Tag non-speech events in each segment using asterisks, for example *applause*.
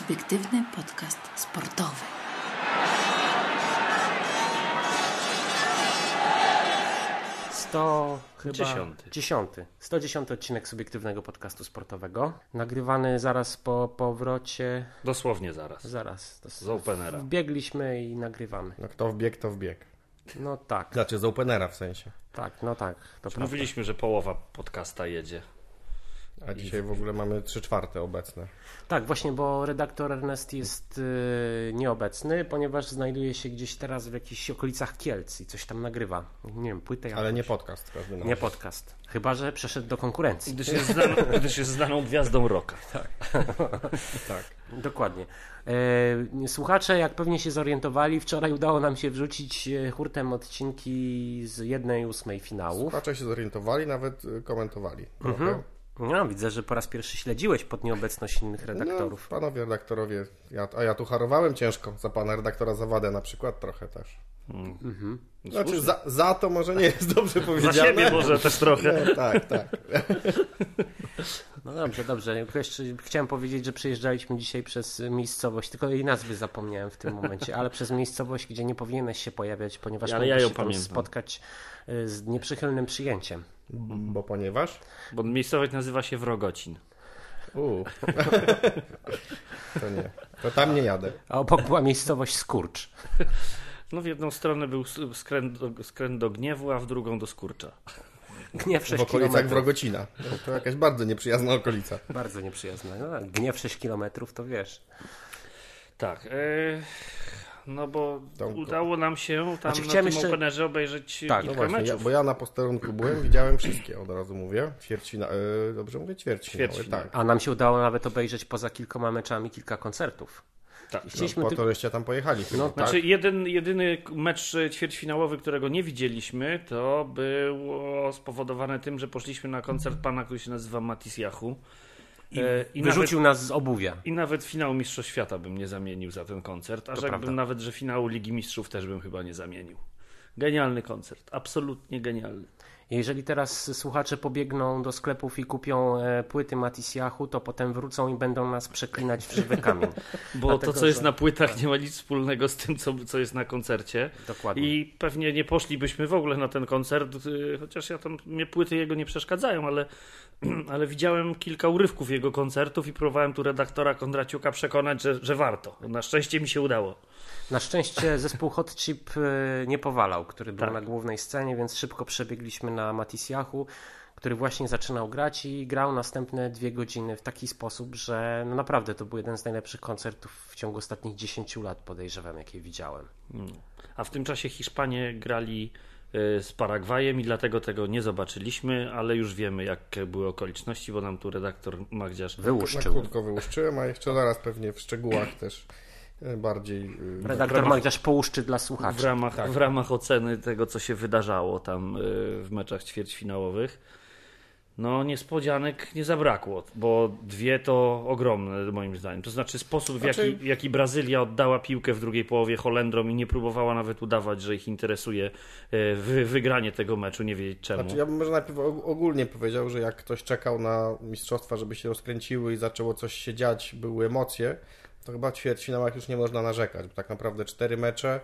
Subiektywny podcast sportowy. Sto chyba... Dziesiąty. Dziesiąty. 110 odcinek subiektywnego podcastu sportowego. Nagrywany zaraz po powrocie. Dosłownie zaraz. Zaraz. To Z openera. Wbiegliśmy i nagrywamy. No kto wbieg, to wbieg. No tak, Znaczy z openera w sensie. tak, no tak. Mówiliśmy, że połowa podcasta jedzie. A dzisiaj w ogóle mamy 3 czwarte obecne. Tak, właśnie, bo redaktor Ernest jest yy, nieobecny, ponieważ znajduje się gdzieś teraz w jakichś okolicach Kielc i coś tam nagrywa. Nie wiem, płytę Ale nie podcast w każdym razie. Nie podcast. Chyba, że przeszedł do konkurencji. Gdyż jest, znaną, *laughs* gdyż jest znaną gwiazdą rocka. *laughs* *laughs* Tak. Dokładnie. E, słuchacze, jak pewnie się zorientowali, wczoraj udało nam się wrzucić e, hurtem odcinki z jednej ósmej finału. Słuchacze się zorientowali, nawet y, komentowali. Mhm. No, widzę, że po raz pierwszy śledziłeś pod nieobecność innych No, redaktorów. panowie redaktorowie, ja, a ja tu harowałem ciężko za pana redaktora Zawadę na przykład trochę też. Znaczy za, za to może nie jest dobrze Za powiedziane. siebie może też trochę. No, tak, tak. No dobrze, dobrze. Jeszcze chciałem powiedzieć, że przejeżdżaliśmy dzisiaj przez miejscowość, tylko jej nazwy zapomniałem w tym momencie, ale przez miejscowość, gdzie nie powinieneś się pojawiać, ponieważ ja ją się spotkać e, z nieprzychylnym przyjęciem. Bo ponieważ... Bo miejscowość nazywa się Wrogocin. U. *laughs* to nie. To tam nie jadę. A obok była miejscowość Skurcz. No w jedną stronę był skręt do, skręt do gniewu, a w drugą do skurcza. Gniew W 6 okolicach kilometrów. Wrogocina. No, to jakaś bardzo nieprzyjazna okolica. Bardzo nieprzyjazne. No, gniew 6 kilometrów, to wiesz. Tak. E, no bo udało nam się tam Znaczy, na tym jeszcze- openerze obejrzeć Tak, tak, No kilka właśnie, ja, meczów. bo ja na posterunku byłem, widziałem wszystkie, od razu mówię. Ćwierćfina, e, dobrze mówię? Ćwierćfinały, tak. A nam się udało nawet obejrzeć poza kilkoma meczami kilka koncertów. Tak. Chcieliśmy No, po to, żeście tam pojechali chyba, No, tak? Znaczy jeden, jedyny mecz ćwierćfinałowy, którego nie widzieliśmy, to było spowodowane tym, że poszliśmy na koncert pana, który się nazywa Matis Yahu. I, E, i wyrzucił nas z obuwia. I nawet finał Mistrzostw Świata bym nie zamienił za ten koncert, a rzekłbym nawet, że finału Ligi Mistrzów też bym chyba nie zamienił. Genialny koncert, absolutnie genialny. Jeżeli teraz słuchacze pobiegną do sklepów i kupią e, płyty Matisiachu, to potem wrócą i będą nas przeklinać w żywy kamień. *laughs* Bo Dlatego, to, co jest że- na płytach, nie ma nic wspólnego z tym, co, co jest na koncercie. Dokładnie. I pewnie nie poszlibyśmy w ogóle na ten koncert, y, chociaż ja tam, mnie płyty jego nie przeszkadzają, ale, *clears throat* ale widziałem kilka urywków jego koncertów i próbowałem tu redaktora Kondraciuka przekonać, że, że warto. Na szczęście mi się udało. Na szczęście zespół Hot Chip e, nie powalał, który był Tak. na głównej scenie, więc szybko przebiegliśmy na Matisiachu, który właśnie zaczynał grać i grał następne dwie godziny w taki sposób, że no naprawdę to był jeden z najlepszych koncertów w ciągu ostatnich 10 lat, podejrzewam, jakie widziałem. A w tym czasie Hiszpanie grali y, z Paragwajem i dlatego tego nie zobaczyliśmy, ale już wiemy, jakie były okoliczności, bo nam tu redaktor Magdziarz Na Wyłuszczył. krótko wyłuszczyłem, a jeszcze zaraz pewnie w szczegółach też e, bardziej... e, Redaktor ramach- Magdziarz połuszczy dla w słuchaczy. ramach, tak. w ramach oceny tego, co się wydarzało tam y, w meczach ćwierćfinałowych. No, niespodzianek nie zabrakło, bo dwie to ogromne moim zdaniem. To znaczy sposób, w Znaczy- jaki, jaki Brazylia oddała piłkę w drugiej połowie Holendrom i nie próbowała nawet udawać, że ich interesuje y, wy, wygranie tego meczu, nie wiedzieć czemu. Znaczy, ja bym może najpierw og- ogólnie powiedział, że jak ktoś czekał na mistrzostwa, żeby się rozkręciły i zaczęło coś się dziać, były emocje, to chyba ćwierćfinałach już nie można narzekać, bo tak naprawdę cztery mecze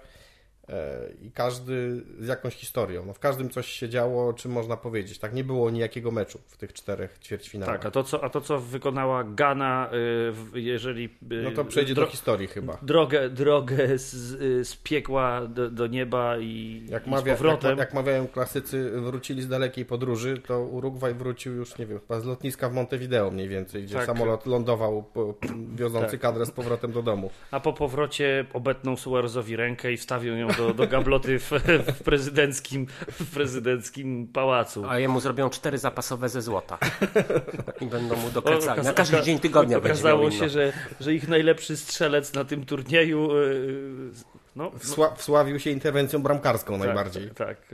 i każdy z jakąś historią. No, w każdym coś się działo, czym można powiedzieć. Tak nie było nijakiego meczu w tych czterech ćwierćfinałach. Tak, a to, co, a to co wykonała Ghana, y, w- jeżeli... y, No to przejdzie do historii chyba. Drogę, drogę z, z piekła do, do nieba i, Jak, i mawia, z jak, powrotem. ma- jak mawiają klasycy, wrócili z dalekiej podróży, to Urugwaj wrócił już, nie wiem, chyba z lotniska w Montevideo mniej więcej, gdzie Tak. samolot lądował wiozący Tak. kadrę z powrotem do domu. A po powrocie obetnął Suarezowi rękę i wstawił ją do, do gabloty w, w, prezydenckim, w prezydenckim pałacu. A jemu zrobią cztery zapasowe ze złota. *laughs* I będą mu dokręcali. Na każdy dzień tygodnia będzie miał Okazało się, że, że ich najlepszy strzelec na tym turnieju yy, No, Wsła, wsławił się interwencją bramkarską najbardziej. Tak, tak.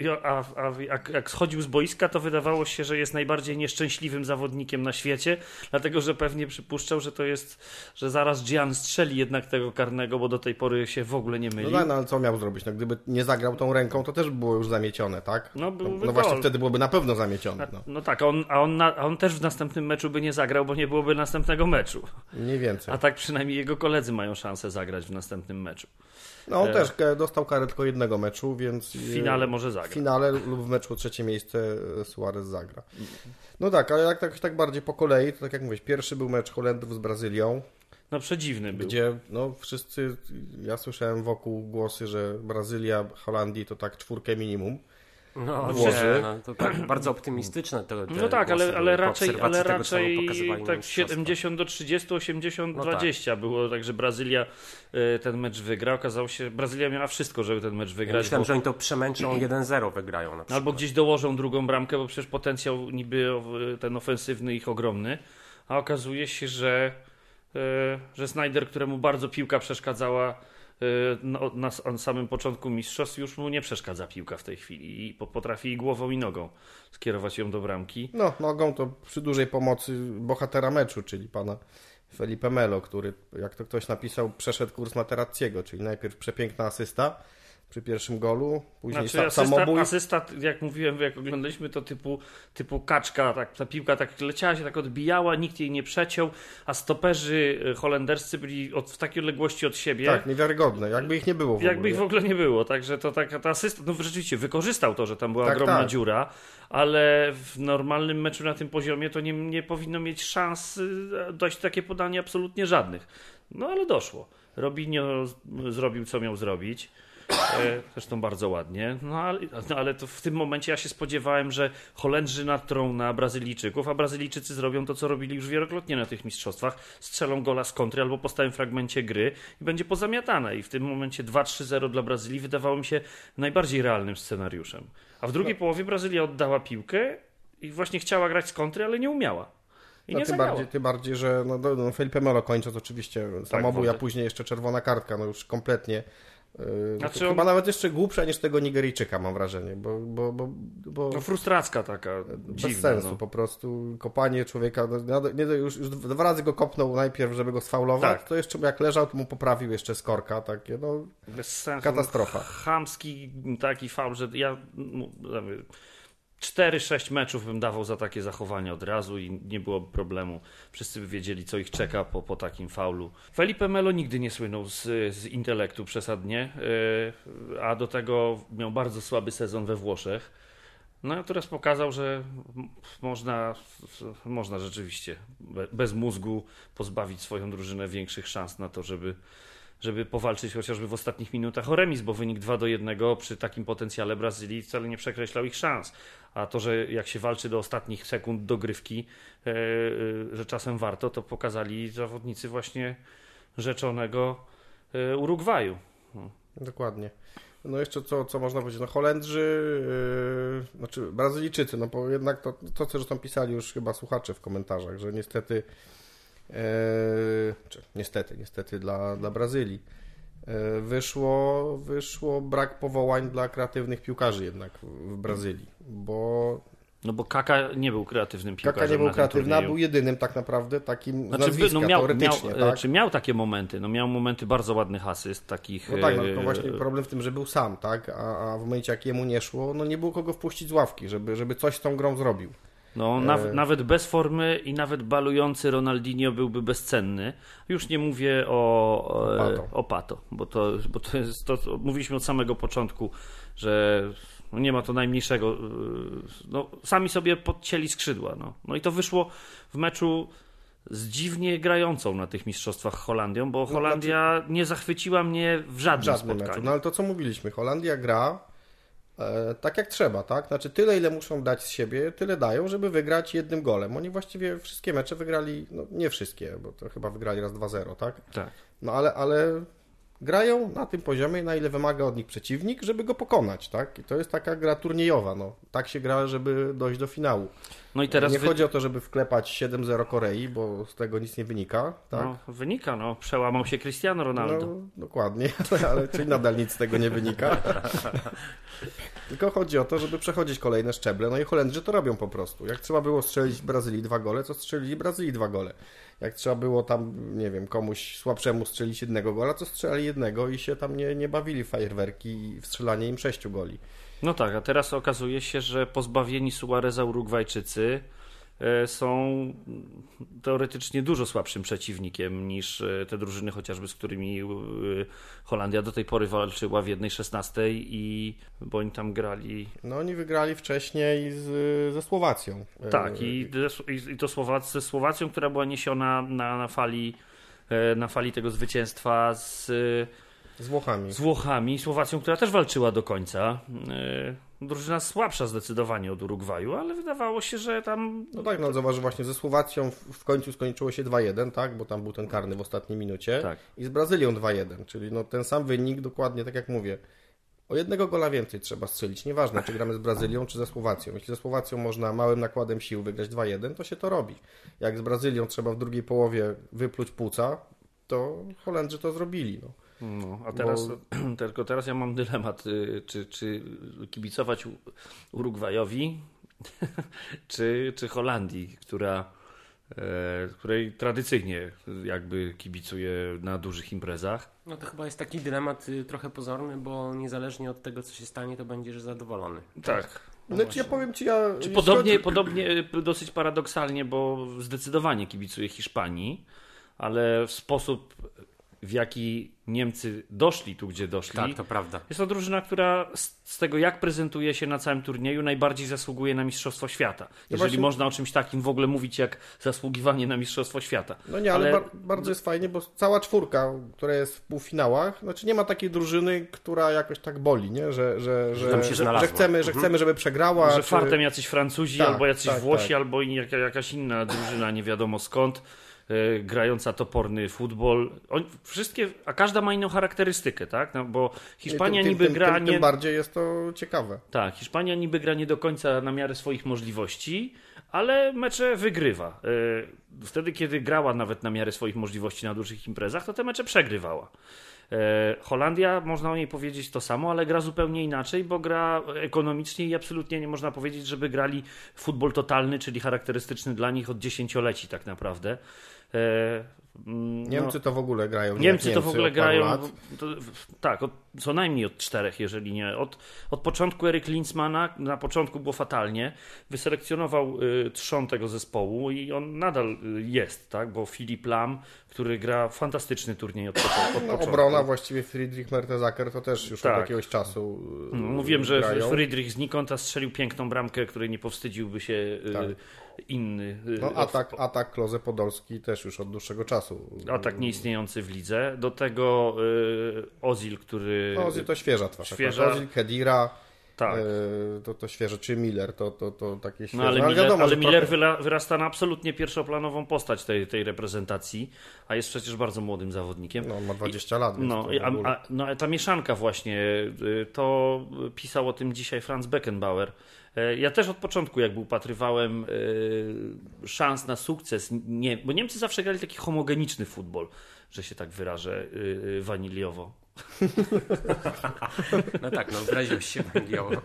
Y, A, a jak, jak schodził z boiska, to wydawało się, że jest najbardziej nieszczęśliwym zawodnikiem na świecie, dlatego że pewnie przypuszczał, że to jest, że zaraz Gian strzeli jednak tego karnego, bo do tej pory się w ogóle nie No, mylił. tak, no ale co miał zrobić? No, gdyby nie zagrał tą ręką, to też było już zamiecione, tak? No, byłby no właśnie gol. wtedy byłoby na pewno zamiecione. No. No tak, on, a, on na, a on też w następnym meczu by nie zagrał, bo nie byłoby następnego meczu. Mniej więcej. A tak przynajmniej jego koledzy mają szansę zagrać w następnym meczu. No on e- też dostał karę tylko jednego meczu, więc... W finale może W zagrać. finale lub w meczu o trzecie miejsce e, Suarez zagra. No tak, ale jak tak, tak bardziej po kolei, to tak jak mówisz, pierwszy był mecz Holendrów z Brazylią, No przedziwny był. gdzie no wszyscy, ja słyszałem wokół głosy, że Brazylia, Holandii to tak czwórkę minimum. No, Włoży. nie, no to tak *clears throat* bardzo optymistyczne te, te No tak, ale, ale raczej, ale raczej tak mistrzostwach. 70 do 30, 80 No tak. 20 było, także Brazylia y, ten mecz wygra. Okazało się, Brazylia miała wszystko, żeby ten mecz Ja wygrać. myślałem, bo, że oni to przemęczą *clears throat* 1-0 wygrają na przykład. albo gdzieś dołożą drugą bramkę, bo przecież potencjał niby ten ofensywny ich ogromny, a okazuje się, że, y, że Snyder, któremu bardzo piłka przeszkadzała y, no, na, na samym początku mistrzostw, już mu nie przeszkadza piłka w tej chwili i po- potrafi i głową i nogą skierować ją do bramki. No, nogą to przy dużej pomocy bohatera meczu, czyli pana Felipe Melo, który, jak to ktoś napisał, przeszedł kurs Materazziego, czyli najpierw przepiękna asysta przy pierwszym golu, później Znaczy, asysta, samobój. asysta, jak mówiłem, jak oglądaliśmy to typu, typu kaczka, tak, ta piłka tak leciała się, tak odbijała, nikt jej nie przeciął, a stoperzy y, holenderscy byli od, w takiej odległości od siebie. Tak, niewiarygodne, jakby ich nie było w Jakby ogóle. ich w ogóle nie było, także to taka ta asysta, no rzeczywiście wykorzystał to, że tam była Tak, ogromna tak. dziura, ale w normalnym meczu na tym poziomie to nie, nie powinno mieć szans y, dać takie podanie absolutnie żadnych. No ale doszło. Robinho z- zrobił co miał zrobić. E, Zresztą bardzo ładnie. No ale, no ale to w tym momencie ja się spodziewałem, że Holendrzy natrą na Brazylijczyków, a Brazylijczycy zrobią to, co robili już wielokrotnie na tych mistrzostwach. Strzelą gola z kontry albo po stałym fragmencie gry i będzie pozamiatane. I w tym momencie 2-3-0 dla Brazylii wydawało mi się najbardziej realnym scenariuszem. A w drugiej połowie Brazylia oddała piłkę i właśnie chciała grać z kontry, ale nie umiała. I No, tym, bardziej, tym bardziej, że no, no, Felipe Melo kończąc oczywiście samobój, a później jeszcze czerwona kartka, no już kompletnie. Yy, Znaczy to on- Chyba nawet jeszcze głupsza niż tego Nigeryjczyka, mam wrażenie, bo, bo, bo, bo No frustracka taka bez dziwna. sensu no. po prostu. Kopanie człowieka, no, nie, już, już dwa razy go kopnął najpierw, żeby go sfaulować, Tak. to jeszcze jak leżał, to mu poprawił jeszcze skorka, takie no Bez sensu. Katastrofa. Chamski taki faul, że ja no, 4-6 meczów bym dawał za takie zachowania od razu i nie było problemu. Wszyscy by wiedzieli, co ich czeka po, po takim faulu. Felipe Melo nigdy nie słynął z, z intelektu przesadnie, yy, a do tego miał bardzo słaby sezon we Włoszech. No a teraz pokazał, że można, można rzeczywiście be- bez mózgu pozbawić swoją drużynę większych szans na to, żeby, żeby powalczyć chociażby w ostatnich minutach o remis, bo wynik 2 do 1 przy takim potencjale Brazylii wcale nie przekreślał ich szans. A to, że jak się walczy do ostatnich sekund dogrywki, e, e, że czasem warto, to pokazali zawodnicy właśnie rzeczonego e, Urugwaju. Dokładnie. No jeszcze co, co można powiedzieć? No Holendrzy, yy, znaczy Brazylijczycy, no bo jednak to, to, co zresztą pisali już chyba słuchacze w komentarzach, że niestety, niestety, niestety dla, dla Brazylii yy, wyszło, wyszło brak powołań dla kreatywnych piłkarzy jednak w Brazylii, bo No bo Kaka nie był kreatywnym piłkarzem Kaka nie był kreatywny, był jedynym tak naprawdę takim Znaczy, by- nazwiska, no miał, miał, teoretycznie, e, tak? czy miał takie momenty? No miał momenty bardzo ładnych asyst, takich... No tak, no e, to właśnie problem w tym, że był sam, tak? A, a w momencie jak jemu nie szło, no nie było kogo wpuścić z ławki, żeby, żeby coś z tą grą zrobił. No, naw, E. nawet bez formy i nawet balujący Ronaldinho byłby bezcenny. Już nie mówię o, e, Pato. o Pato, bo to, bo to jest to, mówiliśmy od samego początku, że no nie ma to najmniejszego. e, No, sami sobie podcięli skrzydła. No. no i to wyszło w meczu z dziwnie grającą na tych mistrzostwach Holandią, bo Holandia nie zachwyciła mnie w W żadnym żadnym spotkaniu. meczu. No ale to co mówiliśmy, Holandia gra tak jak trzeba, tak? Znaczy tyle, ile muszą dać z siebie, tyle dają, żeby wygrać jednym golem. Oni właściwie wszystkie mecze wygrali, no nie wszystkie, bo to chyba wygrali raz 2-0, tak? Tak. No ale, ale grają na tym poziomie, na ile wymaga od nich przeciwnik, żeby go pokonać, tak? I to jest taka gra turniejowa, no. Tak się gra, żeby dojść do finału. No i teraz nie wy- chodzi o to, żeby wklepać 7-0 Korei, bo z tego nic nie wynika, tak? no, wynika, no, przełamał się Cristiano Ronaldo. No, dokładnie, *laughs* ale czyli nadal nic z tego nie wynika. *laughs* Tylko chodzi o to, żeby przechodzić kolejne szczeble. No i Holendrzy to robią po prostu. Jak trzeba było strzelić Brazylii dwa gole, to strzelili Brazylii dwa gole. Jak trzeba było tam, nie wiem, komuś słabszemu strzelić jednego gola, to strzelali jednego i się tam nie, nie bawili fajerwerki i w strzelanie im sześciu goli. No tak, a teraz okazuje się, że pozbawieni Suareza Urugwajczycy są teoretycznie dużo słabszym przeciwnikiem niż e, te drużyny chociażby, z którymi e, Holandia do tej pory walczyła w jednej szesnastej i bo oni tam grali No oni wygrali wcześniej z, ze Słowacją. tak E, i, i to Słowac, ze Słowacją, która była niesiona na, na fali e, na fali tego zwycięstwa z, Z Włochami. z Włochami, Słowacją, która też walczyła do końca. Drużyna słabsza zdecydowanie od Urugwaju, ale wydawało się, że tam No tak, no zauważ, właśnie ze Słowacją w, w końcu skończyło się 2-1, tak? Bo tam był ten karny w ostatniej minucie. Tak. I z Brazylią 2-1, czyli no ten sam wynik, dokładnie tak jak mówię. O jednego gola więcej trzeba strzelić. Nieważne, czy gramy z Brazylią, czy ze Słowacją. Jeśli ze Słowacją można małym nakładem sił wygrać 2-1, to się to robi. Jak z Brazylią trzeba w drugiej połowie wypluć płuca, to Holendrzy to zrobili. No. No, a teraz, Bo- *clears throat* tylko teraz ja mam dylemat, y, czy, czy kibicować Urugwajowi, *laughs* czy, czy Holandii, która, e, której tradycyjnie jakby kibicuje na dużych imprezach. No to chyba jest taki dylemat y, trochę pozorny, bo niezależnie od tego, co się stanie, to będziesz zadowolony. Tak. No Znaczy ja powiem Ci, ja... Czy podobnie, chodzi- podobnie, y, dosyć paradoksalnie, bo zdecydowanie kibicuję Hiszpanii, ale w sposób, w jaki Niemcy doszli tu, gdzie doszli, Tak, to prawda. Jest to drużyna, która z z tego, jak prezentuje się na całym turnieju, najbardziej zasługuje na Mistrzostwo Świata. Jeżeli właśnie- można o czymś takim w ogóle mówić, jak zasługiwanie na Mistrzostwo Świata. No nie, ale, Ale- Bar bardzo jest fajnie, bo cała czwórka, która jest w półfinałach, znaczy nie ma takiej drużyny, która jakoś tak boli, nie? Że, że, że, że, że, chcemy, że chcemy, żeby przegrała. Że czy- fartem jacyś Francuzi, Tak, albo jacyś tak, Włosi, tak. albo jaka, jakaś inna drużyna, nie wiadomo skąd, grająca toporny futbol. On, wszystkie, a każda ma inną charakterystykę, tak? No, bo Hiszpania tym, niby tym, gra tym, nie... tym bardziej jest to ciekawe. Tak, Hiszpania niby gra nie do końca na miarę swoich możliwości, ale mecze wygrywa. E, Wtedy, kiedy grała nawet na miarę swoich możliwości na dużych imprezach, to te mecze przegrywała. E, Holandia, można o niej powiedzieć to samo, ale gra zupełnie inaczej, bo gra ekonomicznie i absolutnie nie można powiedzieć, żeby grali futbol totalny, czyli charakterystyczny dla nich od dziesięcioleci tak naprawdę. E, mm, no- Niemcy to w ogóle grają. nie Niemcy jak to w ogóle grają. To, tak, od, co najmniej od czterech, jeżeli nie. Od, od początku Erik Linzmana, na początku było fatalnie, wyselekcjonował y, trzon tego zespołu i on nadal y, jest, tak? Bo Filip Lam, który gra fantastyczny turniej od, początku. Od No, początku. obrona właściwie Friedrich Mertesacker to też już Tak. od jakiegoś czasu y, No, Mówiłem, że grają. Friedrich znikąd strzelił piękną bramkę, której nie powstydziłby się y, Tak. Inny. y, No, atak, atak Kloze Podolski też już od dłuższego czasu. atak nieistniejący w lidze. Do tego y, Ozil, który. No, Ozil to świeża twarz. Świeża. Ozil, Kedira, tak. y, to, to świeże, czy Miller, to, to, to takie świeże. No ale, No, Miller, wiadomo, ale Miller trochę- wyrasta na absolutnie pierwszoplanową postać tej, tej reprezentacji, a jest przecież bardzo młodym zawodnikiem. No, on ma 20 lat, więc No, i- w a, a, no, a ta mieszanka właśnie, to pisał o tym dzisiaj Franz Beckenbauer. E, Ja też od początku jakby upatrywałem y, szans na sukces, nie, bo Niemcy zawsze grali taki homogeniczny futbol, że się tak wyrażę y, waniliowo. *laughs* No tak, no wyraziłeś się Węgiowo.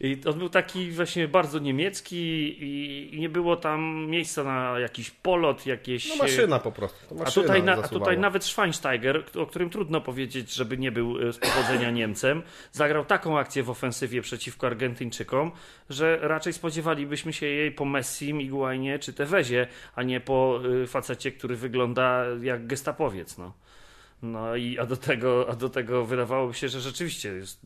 I on był taki właśnie bardzo niemiecki i, i nie było tam miejsca na jakiś polot, jakieś... No maszyna po prostu. To A maszyna tutaj, na, a tutaj nawet Schweinsteiger, o którym trudno powiedzieć, żeby nie był e, z pochodzenia *clears throat* Niemcem, zagrał taką akcję w ofensywie przeciwko Argentyńczykom, że raczej spodziewalibyśmy się jej po Messim, Iguainie czy Tevezie, a nie po y, facecie, który wygląda jak gestapowiec. No, no i a do, tego, a do tego wydawałoby się, że rzeczywiście jest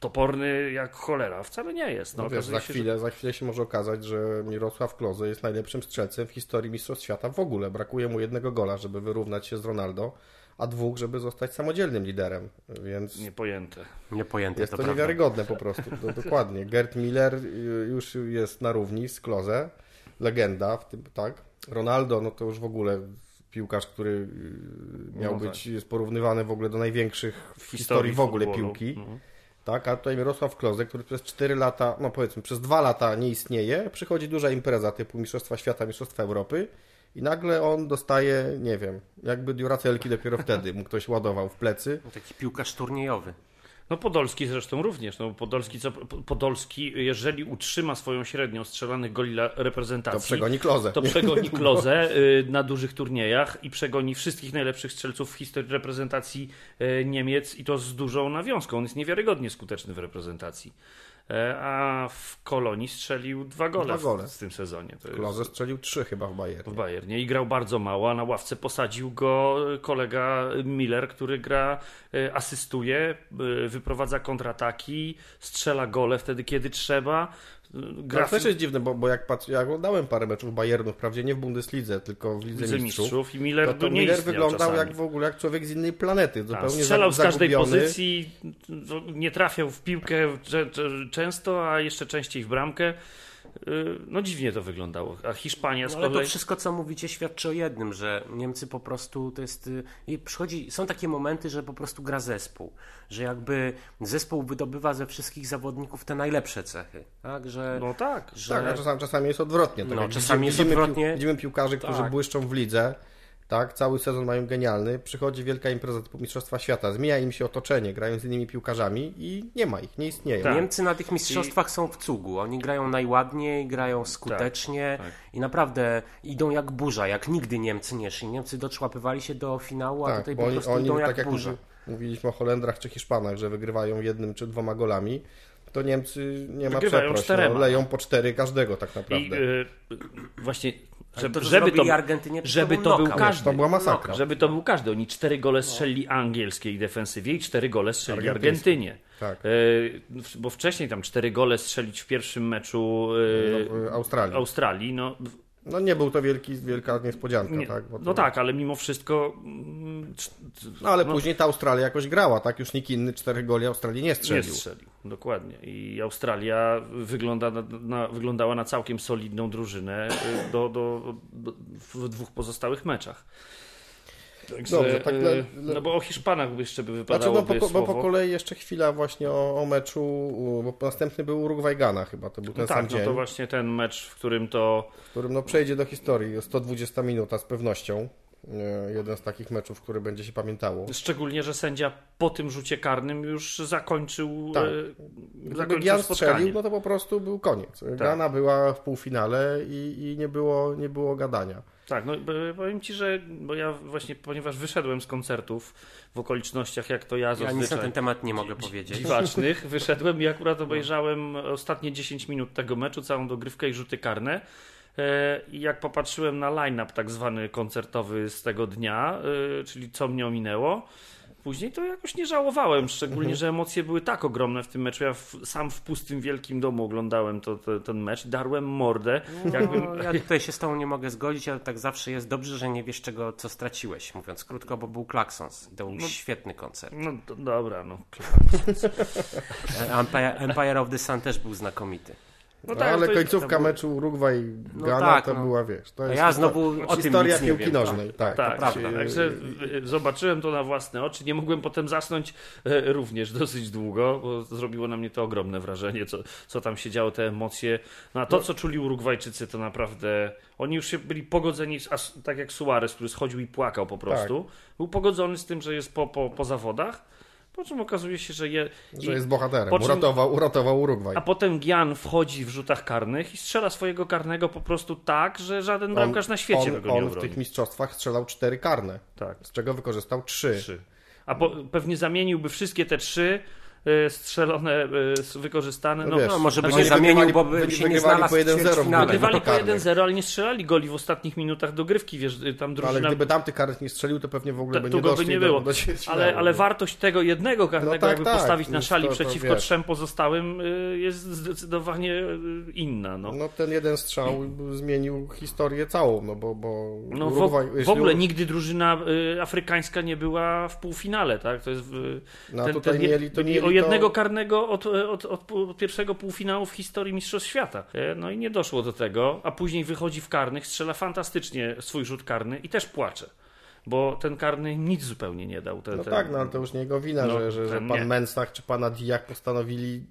toporny jak cholera. Wcale nie jest. No, No wiesz, za się, że- chwilę, za chwilę się może okazać, że Mirosław Kloze jest najlepszym strzelcem w historii Mistrzostw Świata w ogóle. Brakuje mu jednego gola, żeby wyrównać się z Ronaldo, a dwóch, żeby zostać samodzielnym liderem. Więc Niepojęte. Niepojęte jest to, to niewiarygodne po *laughs* prostu. No, dokładnie. Gerd Miller już jest na równi z Kloze. Legenda w tym, tak. Ronaldo, no to już w ogóle piłkarz, który y, miał No tak. być, jest porównywany w ogóle do największych w historii, w ogóle futbolu. piłki. Mhm. Tak, a tutaj Mirosław Kloze, który przez 4 lata, no powiedzmy przez 2 lata nie istnieje, przychodzi duża impreza typu Mistrzostwa Świata, Mistrzostwa Europy i nagle on dostaje, nie wiem, jakby Duracelki dopiero wtedy mu ktoś ładował w plecy. Taki piłkarz turniejowy. No Podolski zresztą również. No Podolski, co, Podolski, jeżeli utrzyma swoją średnią strzelanych goli dla reprezentacji, To przegoni Klozę. to przegoni Klozę y, na dużych turniejach i przegoni wszystkich najlepszych strzelców w historii reprezentacji y, Niemiec i to z dużą nawiązką. On jest niewiarygodnie skuteczny w reprezentacji. E, A w Kolonii strzelił dwa gole, Dwa gole. W, w tym sezonie. To jest- Kloze strzelił 3 chyba w Bayernie. w Bayernie i grał bardzo mało, a na ławce posadził go kolega Miller, który gra, e, asystuje, e, wyprowadza kontrataki, strzela gole wtedy, kiedy trzeba. Gra też jest dziwne, bo, bo jak patrzę, ja oglądałem parę meczów Bayernu, wprawdzie nie w Bundeslidze, tylko w Lidze Lidze Mistrzów. Mistrzów i Miller, To, to nie Miller wyglądał czasami. jak w ogóle jak człowiek z innej planety, Tak, zupełnie strzelał za- z każdej pozycji, no, nie trafiał w piłkę często, a jeszcze częściej w bramkę. Y, No dziwnie to wyglądało. A Hiszpania z No, ale to wszystko, co mówicie, świadczy o jednym, że Niemcy po prostu to jest. y, I przychodzi, są takie momenty, że po prostu gra zespół. Że jakby zespół wydobywa ze wszystkich zawodników te najlepsze cechy. Tak, że. No tak. że Tak, a czasami, czasami jest odwrotnie. Tak No, czasami jest widzimy, odwrotnie. Pił, widzimy piłkarzy, którzy Tak. błyszczą w lidze, tak, cały sezon mają genialny, przychodzi wielka impreza typu Mistrzostwa Świata, zmienia im się otoczenie, grają z innymi piłkarzami i nie ma ich, nie istnieją. Tak. Niemcy na tych mistrzostwach są w cugu. Oni grają najładniej, grają skutecznie tak. i naprawdę idą jak burza, jak nigdy Niemcy nie szli. Niemcy doczłapywali się do finału, a Tak, tutaj po oni, prostu oni idą tak jak jak burza. mówi- mówiliśmy o Holendrach czy Hiszpanach, że wygrywają jednym czy dwoma golami, to Niemcy nie ma Wygrywają przeproś, no, leją po cztery każdego tak I naprawdę. y, właśnie, Ale żeby, to, żeby to, Argentynie, żeby był to był każdy. to była masakra. Żeby to był każdy. Oni cztery gole strzelili angielskiej defensywie i cztery gole Argentyńskiej. Argentynie. Tak. E, bo wcześniej tam cztery gole strzelić w pierwszym meczu e, No, w Australii. Australii, no, No nie był to wielki, wielka niespodzianka, nie, tak? Bo to- no tak, ale mimo wszystko mm, No ale no. później ta Australia jakoś grała, tak? Już nikt inny czterech goli Australii nie strzelił. nie strzelił. Dokładnie. I Australia wygląda na, na, wyglądała na całkiem solidną drużynę e, do, do, do, w dwóch pozostałych meczach. Także, Dobrze, tak e, No bo o Hiszpanach jeszcze by Znaczy, wypadało no, po, bo słowo. po kolei jeszcze chwila właśnie o, o meczu, bo następny był Urugwaj-Gana chyba, to był ten No sam tak, no dzień, to właśnie ten mecz, w którym to w którym no, przejdzie do historii, 120 minuta z pewnością. E, Jeden z takich meczów, który będzie się pamiętało. szczególnie, że sędzia po tym rzucie karnym już zakończył, Tak. e, Gdyby zakończył Gian spotkanie. strzelił, no to po prostu był koniec. Gana była w półfinale i, i nie, było, nie było gadania. Tak, no powiem Ci, że bo ja właśnie, ponieważ wyszedłem z koncertów w okolicznościach, jak to ja Ja nic na zazwyczaj ten temat nie mogę powiedzieć. dziwacznych, *laughs* wyszedłem i akurat obejrzałem ostatnie 10 minut tego meczu, całą dogrywkę i rzuty karne. E, I jak popatrzyłem na line-up tak zwany koncertowy z tego dnia, e, czyli co mnie ominęło, później to jakoś nie żałowałem, szczególnie, że emocje były tak ogromne w tym meczu. Ja w, sam w pustym wielkim domu oglądałem to, to, ten mecz, darłem mordę, jakbym, No, ja *laughs* tutaj się z tobą nie mogę zgodzić, ale tak zawsze jest dobrze, że nie wiesz czego, co straciłeś, mówiąc krótko, bo był Klaksons. To był świetny koncert. No to, dobra, no. *laughs* Empire, Empire of the Sun też był znakomity. No No, ale to- końcówka to meczu Urugwaj-Gana No tak, to no. była, wiesz, to jest ja znowu o tym historia nie piłki wiem. nożnej. Tak, Tak, się- Także y, zobaczyłem to na własne oczy. Nie mogłem potem zasnąć e, również dosyć długo, bo zrobiło na mnie to ogromne wrażenie, co, co tam się działo, te emocje. No a to, co czuli Urugwajczycy, to naprawdę. Oni już się byli pogodzeni, tak jak Suarez, który schodził i płakał po prostu. Tak. Był pogodzony z tym, że jest po, po, po zawodach. Po czym okazuje się, że je. że jest bohaterem. czym- Uratował, uratował Urugwaj. a potem Gian wchodzi w rzutach karnych i strzela swojego karnego po prostu tak, że żaden bramkarz na świecie on, go nie on w tych mistrzostwach strzelał cztery karne, Tak. z czego wykorzystał trzy. Trzy. A po, pewnie zamieniłby wszystkie te trzy strzelone, e, s- wykorzystane. No No, wiesz, No, może by nie zamienił, bo by się nie wygrywali znalazł po 1-0 w w ćwierćfinale. ogóle. Wygrywali po karnych. 1-0, ale nie strzelali goli w ostatnich minutach dogrywki, wiesz, y, tam No, ale drużyna... gdyby tamty karnet nie strzelił, to pewnie w ogóle by nie go by doszli nie do, było. do ćwierćfinału. ale, ale wartość tego jednego karnego, No tak, jakby tak, postawić na szali to- to przeciwko wiesz. trzem pozostałym, y, jest zdecydowanie y, inna. No. No ten jeden strzał zmienił historię całą, no bo, bo No w, Urugwaj, w jeśli- ogóle nigdy drużyna y, afrykańska nie była w półfinale, tak? To jest w, No ten- tutaj ten mieli, to byli jednego karnego od, od, od, od pierwszego półfinału w historii Mistrzostw Świata. E, No i nie doszło do tego, a później wychodzi w karnych, strzela fantastycznie swój rzut karny i też płacze. Bo ten karny nic zupełnie nie dał. Ten, No ten, tak, no ale to już nie jego wina, No, że, że, że pan nie. Mensah czy pana Dijak postanowili,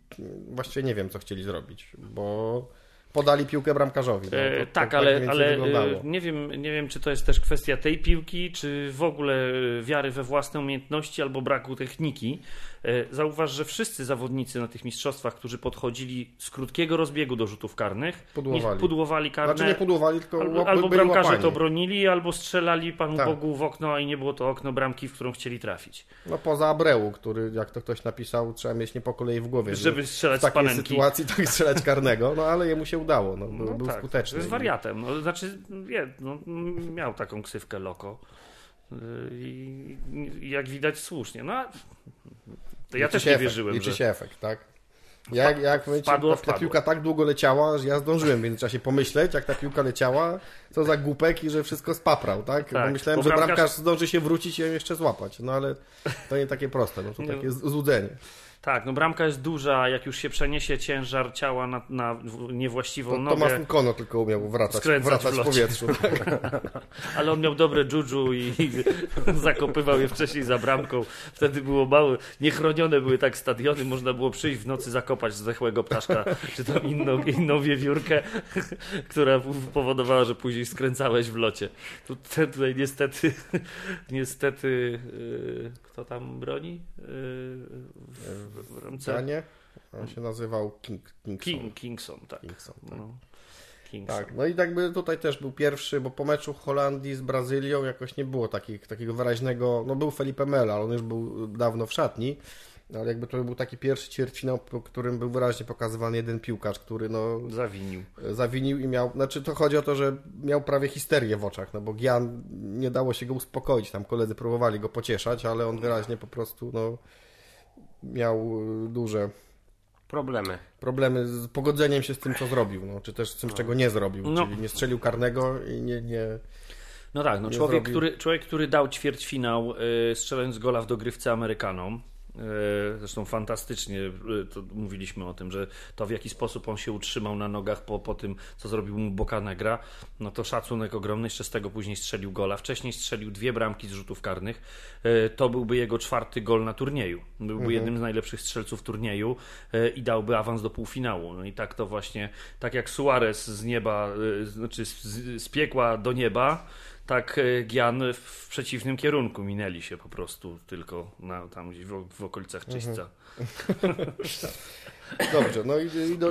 właściwie nie wiem, co chcieli zrobić, bo podali piłkę bramkarzowi. No, E, to, tak, to ale, więcej ale e, nie, wiem, nie wiem, czy to jest też kwestia tej piłki, czy w ogóle e, wiary we własne umiejętności albo braku techniki. E, Zauważ, że wszyscy zawodnicy na tych mistrzostwach, którzy podchodzili z krótkiego rozbiegu do rzutów karnych, Pudłowali. pudłowali karne. Znaczy nie pudłowali, tylko Albo, albo bramkarze łapani. to bronili, albo strzelali Panu Tak. Bogu w okno, a i nie było to okno bramki, w którą chcieli trafić. No poza Abreu, który, jak to ktoś napisał, trzeba mieć nie po kolei w głowie. Żeby strzelać w takiej panenki. sytuacji tak strzelać karnego, no ale jemu się udało, no, był, No był tak, skuteczny. To jest wariatem. No, znaczy, nie, no, miał taką ksywkę loko. Yy, I, jak widać słusznie. No, to ja Liczy też się nie efekt, wierzyłem, Liczy że... się efekt, tak? Jak, jak wiecie, wpadło, ta, ta piłka tak długo leciała, że ja zdążyłem w międzyczasie pomyśleć, jak ta piłka leciała, co za głupek i że wszystko spaprał, tak? Tak, bo myślałem, bo że bramkarz- bramkarz zdąży się wrócić i ją jeszcze złapać, no ale to nie takie proste, no to takie złudzenie. Tak, no bramka jest duża, jak już się przeniesie ciężar ciała na, na niewłaściwą To nogę, Tomasz Nkono tylko umiał wracać, wracać w w, powietrzu. *laughs* ale on miał dobre juju i, i *laughs* zakopywał je wcześniej za bramką. Wtedy było małe, niechronione były tak stadiony, można było przyjść w nocy zakopać zdechłego ptaszka, czy tam inną, inną wiewiórkę, *laughs* która powodowała, że później skręcałeś w locie. Tu, te- tutaj niestety, niestety, yy, kto tam broni? Yy, w, w ramce? Danie? On się nazywał King, Kingson. King, Kingson, tak. Kingson, tak. No. Kingson. Tak, no i jakby tutaj też był pierwszy, bo po meczu Holandii z Brazylią jakoś nie było takich, takiego wyraźnego, no był Felipe Melo, ale on już był dawno w szatni, ale jakby to był taki pierwszy ćwierćfinał, po którym był wyraźnie pokazywany jeden piłkarz, który no Zawinił. zawinił i miał, znaczy to chodzi o to, że miał prawie histerię w oczach, no bo Gian nie dało się go uspokoić, tam koledzy próbowali go pocieszać, ale on wyraźnie po prostu no miał y, duże Problemy. problemy z pogodzeniem się z tym, co zrobił, no, czy też z tym, czego nie zrobił, No. czyli nie strzelił karnego i nie, nie... No tak, no człowiek, zrobił. który, człowiek, który dał ćwierćfinał y, strzelając gola w dogrywce Amerykanom. Y, Zresztą fantastycznie to mówiliśmy o tym, że to w jaki sposób on się utrzymał na nogach po, po tym, co zrobił mu Bocanegra, no to szacunek ogromny, jeszcze z tego później strzelił gola. Wcześniej strzelił dwie bramki z rzutów karnych. Y, To byłby jego czwarty gol na turnieju. Byłby jednym z najlepszych strzelców turnieju i dałby awans do półfinału. No i tak to właśnie, tak jak Suarez z nieba, znaczy z, z piekła do nieba, tak e, Gian w przeciwnym kierunku minęli się po prostu tylko na, tam gdzieś w, w okolicach Czyśca. *laughs* Dobrze, no i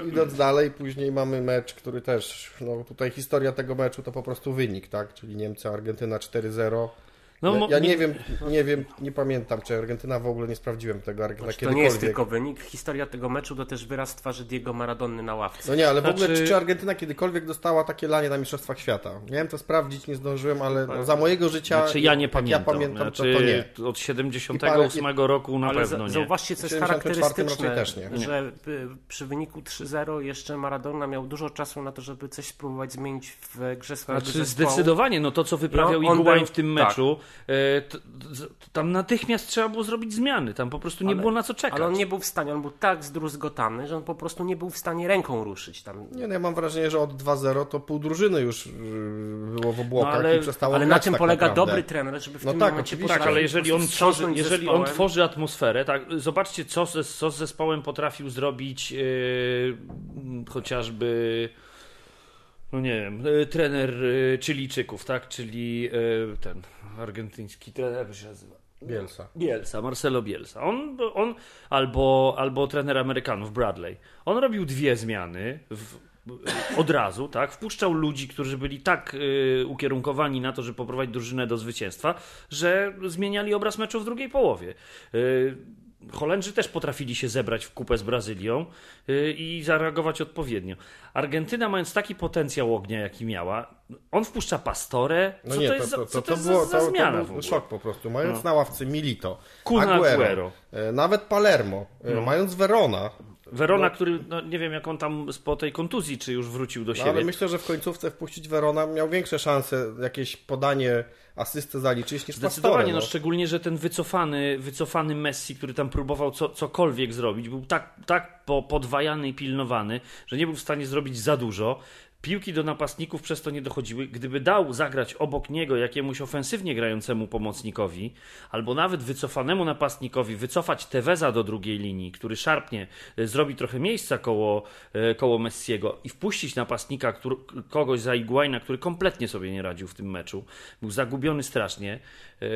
idąc dalej, później mamy mecz, który też, no tutaj historia tego meczu to po prostu wynik, tak, czyli Niemcy, Argentyna 4-0. No, ja, ja nie wiem, nie wiem, nie pamiętam, czy Argentyna w ogóle nie sprawdziłem tego Argentyna Znaczy, to nie jest tylko wynik. Historia tego meczu to też wyraz twarzy Diego Maradony na ławce. No nie, ale w ogóle Znaczy- czy, czy Argentyna kiedykolwiek dostała takie lanie na Mistrzostwach Świata? Miałem to sprawdzić, nie zdążyłem, ale no, za mojego życia, Znaczy ja nie pamiętam. ja pamiętam, znaczy, to, to nie. Od 78 roku na Ale pewno nie. zauważcie, co jest 74 charakterystyczne, też nie. że y, przy wyniku 3-0 jeszcze Maradona miał dużo czasu na to, żeby coś spróbować zmienić w grze swojego Znaczy zespołu. zdecydowanie, no to co wyprawiał No, Iguain był- w tym tak. meczu, e, t, t, tam natychmiast trzeba było zrobić zmiany, tam po prostu nie Ale- było na co czekać. Ale on nie był w stanie, on był tak zdruzgotany, że on po prostu nie był w stanie ręką ruszyć tam. Nie, no ja mam wrażenie, że od 2-0 to pół drużyny już yy, było w obłokach No, ale- i przestało Ale na czym tak polega naprawdę. dobry trener, żeby w No tym tak, momencie oczywiście. Tak, ale jeżeli on, tworzy, jeżeli on tworzy atmosferę, tak, zobaczcie, co, ze, co z zespołem potrafił zrobić yy, chociażby, no nie wiem, yy, trener yy, Chilijczyków, tak, czyli yy, ten argentyński trener, jak się nazywa? Bielsa. Bielsa, Marcelo Bielsa. On, on albo, albo trener Amerykanów, Bradley. On robił dwie zmiany w, od razu, tak? Wpuszczał ludzi, którzy byli tak y, ukierunkowani na to, żeby poprowadzić drużynę do zwycięstwa, że zmieniali obraz meczu w drugiej połowie. Y, Holendrzy też potrafili się zebrać w kupę z Brazylią y, i zareagować odpowiednio. Argentyna, mając taki potencjał ognia, jaki miała, on wpuszcza Pastorę. Co No nie, to to, jest za, to, co to, to to, jest było, za, za zmiana to w był ogóle? szok po prostu. Mając No. na ławce Milito, Kun Aguero, Aguero. e, nawet Palermo, e, No. mając Verona, Verona, no, który, no, nie wiem jak on tam po tej kontuzji, czy już wrócił do no, siebie. ale myślę, że w końcówce wpuścić Verona miał większe szanse jakieś podanie, asystę zaliczyć niż Zdecydowanie, Pastore, no. no. szczególnie, że ten wycofany, wycofany Messi, który tam próbował co, cokolwiek zrobić, był tak, tak po, podwajany i pilnowany, że nie był w stanie zrobić za dużo. Piłki do napastników przez to nie dochodziły. Gdyby dał zagrać obok niego jakiemuś ofensywnie grającemu pomocnikowi, albo nawet wycofanemu napastnikowi, wycofać Teveza do drugiej linii, który szarpnie, e, zrobi trochę miejsca koło, e, koło Messiego i wpuścić napastnika, który, kogoś za Iguaina, który kompletnie sobie nie radził w tym meczu. Był zagubiony strasznie. E,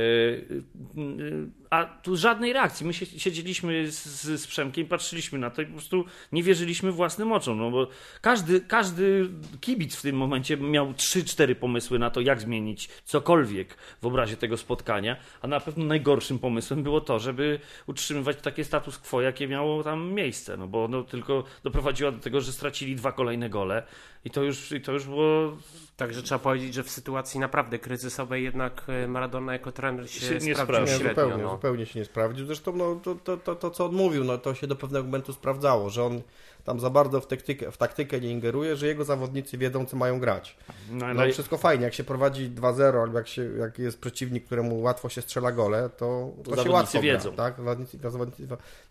A tu żadnej reakcji. My siedzieliśmy z, z Przemkiem, patrzyliśmy na to i po prostu nie wierzyliśmy własnym oczom, no bo każdy, każdy kibic w tym momencie miał 3-4 pomysły na to, jak zmienić cokolwiek w obrazie tego spotkania, a na pewno najgorszym pomysłem było to, żeby utrzymywać takie status quo, jakie miało tam miejsce, no bo no, tylko doprowadziło do tego, że stracili dwa kolejne gole i to już, i to już było Także trzeba powiedzieć, że w sytuacji naprawdę kryzysowej jednak e, Maradona jako trener się, Się nie sprawdził średnio. zupełnie, no. zupełnie się nie sprawdził. Zresztą no, to, to, to, to, co on mówił, no, to się do pewnego momentu sprawdzało, że on tam za bardzo w taktykę, w taktykę nie ingeruje, że jego zawodnicy wiedzą, co mają grać. no, No wszystko fajnie, jak się prowadzi 2-0 albo jak, się, jak jest przeciwnik, któremu łatwo się strzela gole, to, to się Zawodnicy łatwo wiedzą. gra, tak? Zawodnicy, zawodnicy,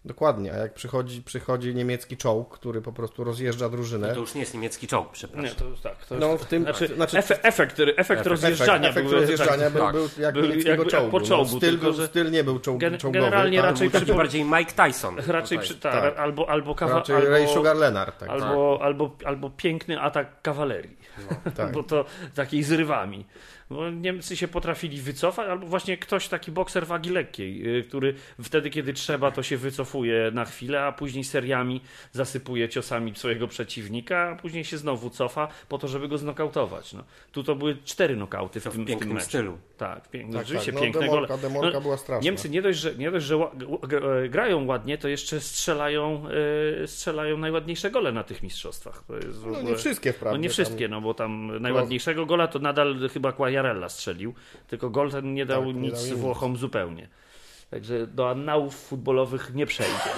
dokładnie, a jak przychodzi, przychodzi niemiecki czołg, który po prostu rozjeżdża drużynę, To już nie jest niemiecki czołg, przepraszam. Nie, to tak. To No, już, w tym- znaczy, znaczy- efe, efekt, który- efekt, rozjeżdżania. efekt, był, efekt rozjeżdżania tak, był, tak. był jak Był niemieckiego jak- czołgu. po no. czołgu, styl, tylko że- styl nie był czołg, Gen- czołgowy. generalnie tak? raczej Był taki bardziej Mike Tyson. Raczej przy, tak, tak. albo, albo, kawa, Raczej albo, Sugar Leonard. Tak, albo, albo, albo piękny atak kawalerii. tak. *laughs* Bo to takiej z Bo Niemcy się potrafili wycofać, albo właśnie ktoś taki bokser wagi lekkiej, y, który wtedy, kiedy trzeba, to się wycofuje na chwilę, a później seriami zasypuje ciosami swojego przeciwnika, a później się znowu cofa po to, żeby go znokautować. No. Tu to były cztery nokauty w w tym, w pięknym tym meczu. stylu. Tak, piękny, Tak, rzeczywiście tak. No, piękne demolka, gole. demolka No, była straszna. Niemcy nie dość, że, nie dość, że gra- grają ładnie, to jeszcze strzelają, y, strzelają najładniejsze gole na tych mistrzostwach. To jest w No ogóle... nie wszystkie wprawdzie. No nie wszystkie, no bo tam najładniejszego gola to nadal chyba Quagliarella strzelił, tylko gol ten nie dał Tak, nie nic dał. Włochom zupełnie. Także do annałów futbolowych nie przejdzie.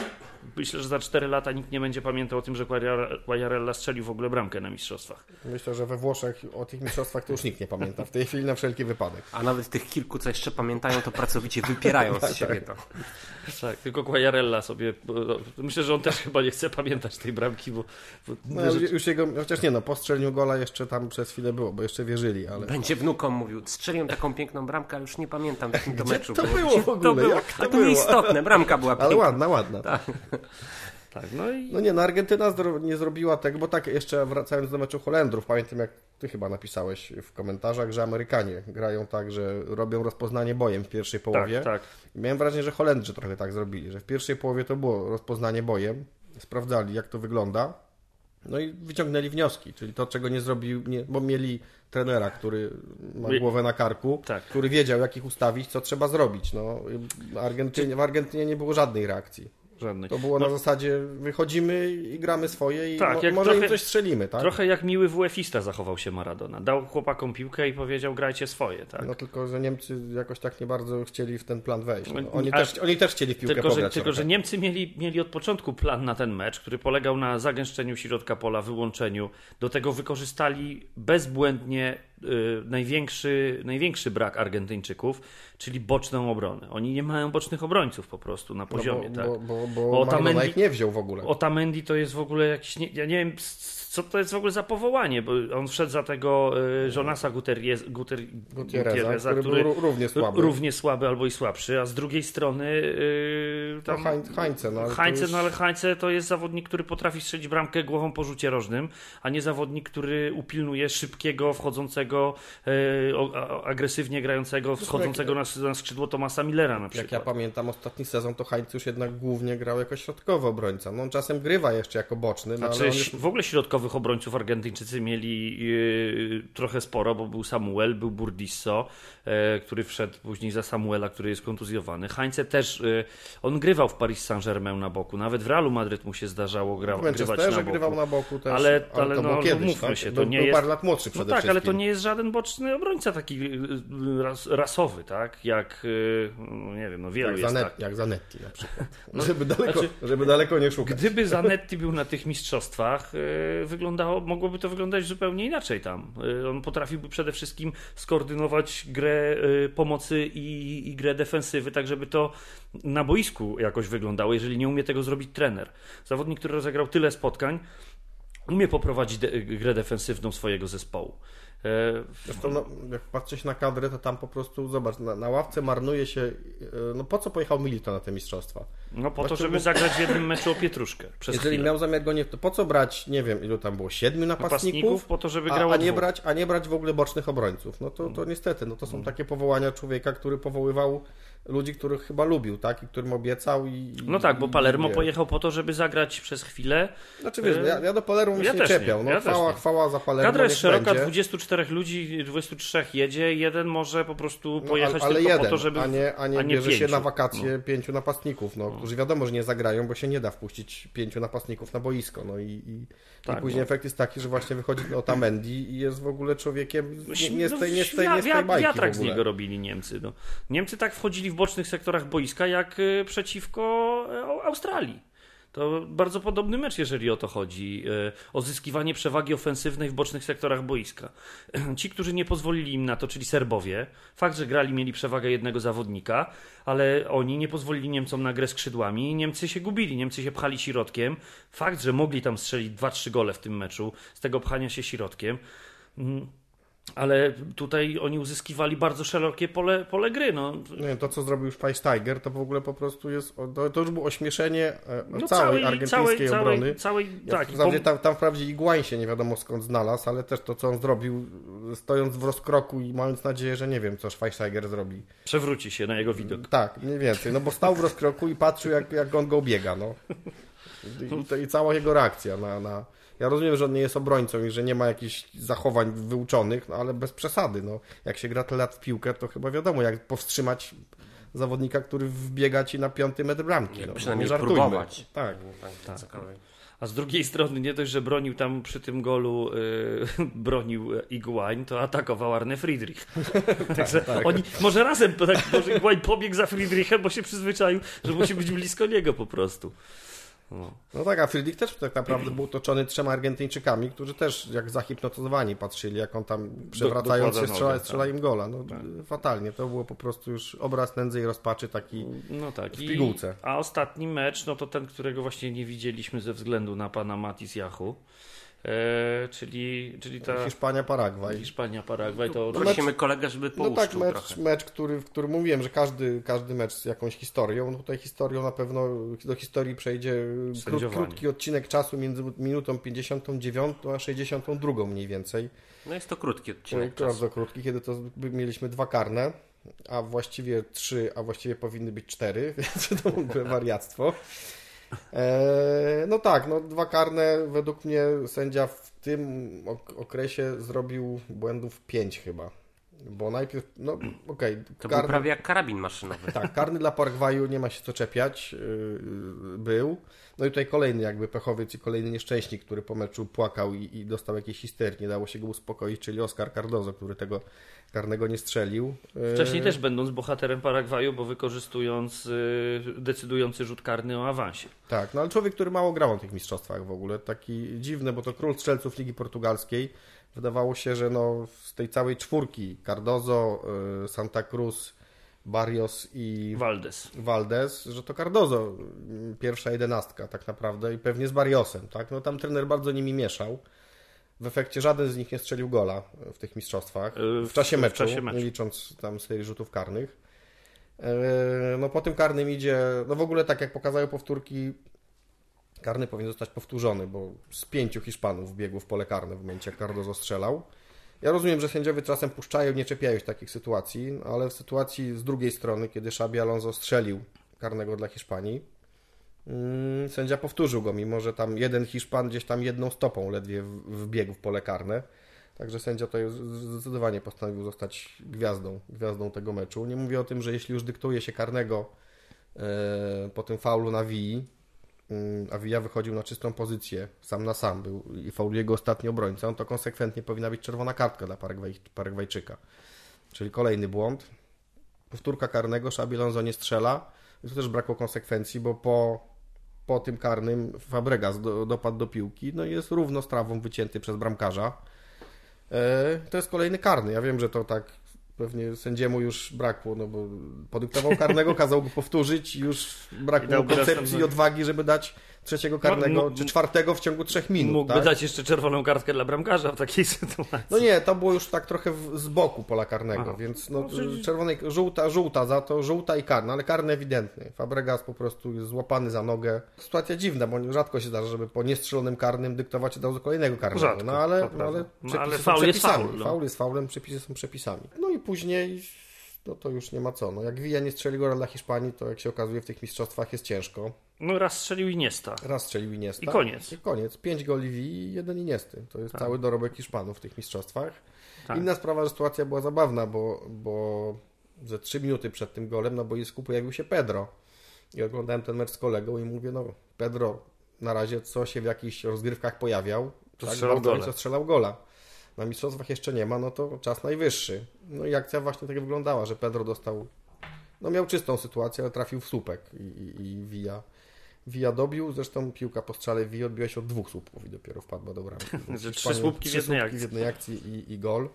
Myślę, że za 4 lata nikt nie będzie pamiętał o tym, że Quagliare- Quagliarella strzelił w ogóle bramkę na mistrzostwach. Myślę, że we Włoszech o tych mistrzostwach to już nikt nie pamięta. W tej chwili na wszelki wypadek. A nawet tych kilku, co jeszcze pamiętają, to pracowicie wypierają Tak, z siebie to. Tak, tylko Quagliarella sobie... bo- Myślę, że on też chyba nie chce pamiętać tej bramki, bo... bo No, już, już jego, chociaż nie no, po strzeleniu gola jeszcze tam przez chwilę było, bo jeszcze wierzyli, ale... Będzie wnukom mówił, strzeliłem taką piękną bramkę, ale już nie pamiętam w jakim to meczu to było. było w ogóle? To było, Jak to ale to było? nieistotne, bramka była Ale piękna. ładna, ładna. tak, *laughs* no i... No nie, no Argentyna nie zrobiła tego, bo tak jeszcze wracając do meczu Holendrów, pamiętam jak ty chyba napisałeś w komentarzach, że Amerykanie grają tak, że robią rozpoznanie bojem w pierwszej połowie. Tak, tak. Miałem wrażenie, że Holendrzy trochę tak zrobili, że w pierwszej połowie to było rozpoznanie bojem, sprawdzali jak to wygląda, no i wyciągnęli wnioski, czyli to czego nie zrobił, nie, bo mieli trenera, który ma głowę na karku, Tak. który wiedział jak ich ustawić, co trzeba zrobić. No, Argentynie, w Argentynie nie było żadnej reakcji. Żadnej. To było No, na zasadzie wychodzimy i gramy swoje i Tak, mo- może trochę- im coś strzelimy, tak? Trochę jak miły WF-ista zachował się Maradona. Dał chłopakom piłkę i powiedział grajcie swoje, tak? No tylko, że Niemcy jakoś tak nie bardzo chcieli w ten plan wejść. No, oni, a- też, oni też chcieli piłkę Tylko, że, pograć tylko trochę. że Niemcy mieli, mieli od początku plan na ten mecz, który polegał na zagęszczeniu środka pola, wyłączeniu. Do tego wykorzystali bezbłędnie największy, największy brak Argentyńczyków, czyli boczną obronę. Oni nie mają bocznych obrońców po prostu na No poziomie. bo, tak? bo, bo, Bo bo Otamendi- ich nie wziął w ogóle. Otamendi to jest w ogóle jakiś, nie, ja nie wiem co to jest w ogóle za powołanie, bo on wszedł za tego y, Jonasa Guterres, Guter, Gutierreza, który, był ró- równie słaby. równie słaby albo i słabszy, a z drugiej strony To tam Hań- Hańce, no, Hańce, już- no ale Hańce to jest zawodnik, który potrafi strzelić bramkę głową po rzucie rożnym, a nie zawodnik, który upilnuje szybkiego, wchodzącego, a, agresywnie grającego, wschodzącego na, skrzydło Tomasa Millera na Jak przykład. ja pamiętam ostatni sezon, to Hańc już jednak głównie grał jako środkowy obrońca. No on czasem grywa jeszcze jako boczny, no Znaczy, ale on już... w ogóle środkowych obrońców Argentyńczycy mieli yy, trochę sporo, bo był Samuel, był Burdisso, e, który wszedł później za Samuela, który jest kontuzjowany. Hańce też, yy, on grywał w Paris Saint-Germain na boku, nawet w Realu Madryt mu się zdarzało gra, w grywać na boku. grywał na boku też, Ale- ale to no, kiedyś, mówmy tak? się, to był, nie był jest- parę lat młodszy No przede tak, wszystkim. ale to nie jest żaden boczny obrońca taki y, ras, rasowy, tak? Jak, y, no nie wiem, no wielu Jak, jest Zanet, tak. jak Zanetti na przykład. żeby, daleko, znaczy- żeby daleko nie szukać. Gdyby Zanetti był na tych mistrzostwach, y, wyglądało, mogłoby to wyglądać zupełnie inaczej tam. Y, On potrafiłby przede wszystkim skoordynować grę y, pomocy i, i grę defensywy, tak żeby to na boisku jakoś wyglądało, jeżeli nie umie tego zrobić trener. Zawodnik, który rozegrał tyle spotkań, umie poprowadzić de- grę defensywną swojego zespołu. E, Zresztą, no, jak patrzeć na kadrę, to tam po prostu, zobacz, na, na ławce marnuje się, no po co pojechał Milito na te mistrzostwa? No po to, żeby zagrać w jednym meczu o pietruszkę. Jeżeli chwilę. miał zamiar go nie, to po co brać, nie wiem, ilu tam było, siedmiu napastników? Napastników po to, żeby a, grało a, nie brać, a nie brać w ogóle bocznych obrońców. No to, to niestety, no to są takie powołania człowieka, który powoływał ludzi, których chyba lubił, tak? I którym obiecał i... No tak, bo Palermo pojechał po to, żeby zagrać przez chwilę. Znaczy wiesz, ja, ja do Palermo Ja się nie czepiał. No ja chwała, chwała za Palermo, Kadra jest szeroka, będzie. 24 ludzi, 23 jedzie, jeden może po prostu No, pojechać ale, ale tylko jeden, po to, żeby... a nie, a nie, a nie bierze się pięciu. na wakacje pięciu napastników, no, którzy wiadomo, że nie zagrają, bo się nie da wpuścić pięciu napastników na boisko. No i, i, Tak, i później no. efekt jest taki, że właśnie wychodzi Otamendi i jest w ogóle człowiekiem nie, nie z No, tej, nie z tej, nie z tej bajki Wiatrak z niego robili Niemcy. No. Niemcy tak wchodzili w bocznych sektorach boiska, jak y, przeciwko y, Australii. To bardzo podobny mecz, jeżeli o to chodzi. y, O zyskiwanie przewagi ofensywnej w bocznych sektorach boiska. *clears throat* Ci, którzy nie pozwolili im na to, czyli Serbowie, fakt, że grali, mieli przewagę jednego zawodnika, ale oni nie pozwolili Niemcom na grę skrzydłami i Niemcy się gubili, Niemcy się pchali środkiem. Fakt, że mogli tam strzelić 2-3 gole w tym meczu z tego pchania się środkiem. Ale tutaj oni uzyskiwali bardzo szerokie pole, pole gry. No, Nie, to, co zrobił Schweinsteiger, to w ogóle po prostu jest, to, to już było ośmieszenie e, no całej, argentyńskiej całej, obrony. Całej, całej, Ja tak, pom- tam, tam wprawdzie Iguain się nie wiadomo skąd znalazł, ale też to, co on zrobił, stojąc w rozkroku i mając nadzieję, że nie wiem, co Schweinsteiger zrobi. przewróci się na jego widok. Tak, mniej więcej. No bo stał w rozkroku i patrzył, jak, jak on go biega, no. I, to, I cała jego reakcja na, na... Ja rozumiem, że on nie jest obrońcą i że nie ma jakichś zachowań wyuczonych, no ale bez przesady, no. Jak się gra tyle lat w piłkę, to chyba wiadomo, jak powstrzymać zawodnika, który wbiega ci na piąty metr bramki. No, przynajmniej nie żartujmy. próbować. Tak. tak, cokolwiek. A z drugiej strony nie dość, że bronił tam przy tym golu, yy, *laughs* bronił Iguain, to atakował Arne Friedrich. *laughs* Także tak. oni, może razem, tak, może Iguain pobiegł za Friedrichem, bo się przyzwyczaił, że musi być blisko niego po prostu. No. No tak, a Friedrich też tak naprawdę był otoczony trzema Argentyńczykami, którzy też jak zahipnotyzowani patrzyli, jak on tam przewracając się strzela, strzela tak. im gola. No, Fatalnie, to było po prostu już obraz nędzy i rozpaczy taki... No tak. W pigułce. a ostatni mecz, no to ten, którego właśnie nie widzieliśmy ze względu na pana Matis Jachu, e, czyli, czyli ta Hiszpania, Paragwaj. Hiszpania, Paragwaj, to Prosimy kolegę, żeby No tak, mecz, trochę. mecz który, w którym mówiłem, że każdy, każdy mecz z jakąś historią. No tutaj historią na pewno do historii przejdzie krót, krótki odcinek czasu między minutą 59 a 62 mniej więcej. No jest to krótki odcinek Bardzo czasu. krótki, kiedy to mieliśmy dwa karne, a właściwie trzy, a właściwie powinny być cztery, *laughs* więc to w ogóle wariactwo. E, no tak, no dwa karne według mnie sędzia w tym ok- okresie zrobił błędów pięć chyba. Bo najpierw, no okej, To był karny- prawie jak karabin maszynowy. tak, karny dla Paragwaju nie ma się co czepiać, yy, był. No i tutaj kolejny jakby pechowiec i kolejny nieszczęśnik, który po meczu płakał i, i dostał jakieś histerii, nie dało się go uspokoić, czyli Oscar Cardozo, który tego karnego nie strzelił. Yy, Wcześniej też będąc bohaterem Paragwaju, bo wykorzystując y, decydujący rzut karny o awansie. Tak, no ale człowiek, który mało grał na tych mistrzostwach w ogóle, taki dziwny, bo to król strzelców Ligi Portugalskiej. Wydawało się, że no z tej całej czwórki Cardozo, yy, Santa Cruz, Barrios i Valdes. Valdez, że to Cardozo, mm, pierwsza jedenastka tak naprawdę i pewnie z Barriosem, tak? No tam trener bardzo nimi mieszał. W efekcie żaden z nich nie strzelił gola w tych mistrzostwach. Yy, W czasie w meczu, czasie meczu. nie licząc tam serii rzutów karnych. Yy, No po tym karnym idzie, no w ogóle tak jak pokazały powtórki, karny powinien zostać powtórzony, bo z pięciu Hiszpanów biegło w pole karne w momencie jak Cardozo strzelał. Ja rozumiem, że sędziowie czasem puszczają, nie czepiają się takich sytuacji, ale w sytuacji z drugiej strony, kiedy Xabi Alonso strzelił karnego dla Hiszpanii, mm, sędzia powtórzył go, mimo że tam jeden Hiszpan gdzieś tam jedną stopą ledwie wbiegł w pole karne. Także sędzia to zdecydowanie postanowił zostać gwiazdą, gwiazdą tego meczu. Nie mówię o tym, że jeśli już dyktuje się karnego e, po tym faulu na Wii, mm, a Villa wychodził na czystą pozycję, sam na sam był i faul jego ostatni obrońca, no to konsekwentnie powinna być czerwona kartka dla Paragwaj, Paragwajczyka. Czyli kolejny błąd. Powtórka karnego, Szabi Alonso nie strzela. I to też brakło konsekwencji, bo po, po tym karnym Fabregas do, dopadł do piłki, no i jest równo z trawą wycięty przez bramkarza. E, to jest kolejny karny. Ja wiem, że to tak pewnie sędziemu już brakło, no bo podyktował karnego, kazał go powtórzyć i już brakło koncepcji i odwagi, żeby dać trzeciego karnego, mógł- czy czwartego w ciągu trzech minut. Mógłby tak? dać jeszcze czerwoną kartkę dla bramkarza w takiej *laughs* sytuacji. No nie, to było już tak trochę w, z boku pola karnego, Aha. więc no, No, czyli- czerwonej, żółta, żółta za to, żółta i karna, ale karny ewidentny. Fabregas po prostu jest złapany za nogę. Sytuacja dziwna, bo rzadko się zdarza, żeby po niestrzelonym karnym dyktować od razu kolejnego karnego. Rzadko, no ale, no, ale No, przepisy ale są faul jest przepisami. faul, no. Faul jest faulem, przepisy są przepisami. No i później no to już nie ma co. No jak Villa nie strzeli gola dla Hiszpanii, to jak się okazuje w tych mistrzostwach jest ciężko. No raz strzelił Iniesta. Raz strzelił Iniesta. I koniec. I koniec. Pięć goli Villa i jeden Iniesty. To jest cały dorobek Hiszpanów w tych mistrzostwach. Tak. Inna sprawa, że sytuacja była zabawna, bo, bo ze trzy minuty przed tym golem na boisku pojawił się Pedro. I oglądałem ten mecz z kolegą i mówię, no Pedro na razie co się w jakichś rozgrywkach pojawiał, To tak, strzelał strzelał gola. Na mistrzostwach jeszcze nie ma, no to czas najwyższy. No i akcja właśnie tak wyglądała, że Pedro dostał, no miał czystą sytuację, ale trafił w słupek i, i, i Villa dobił, zresztą piłka po strzale Villa odbiła się od dwóch słupków i dopiero wpadła do bramki. *laughs* Że trzy słupki w trzy jednej słupki akcji. w jednej akcji i, i gol.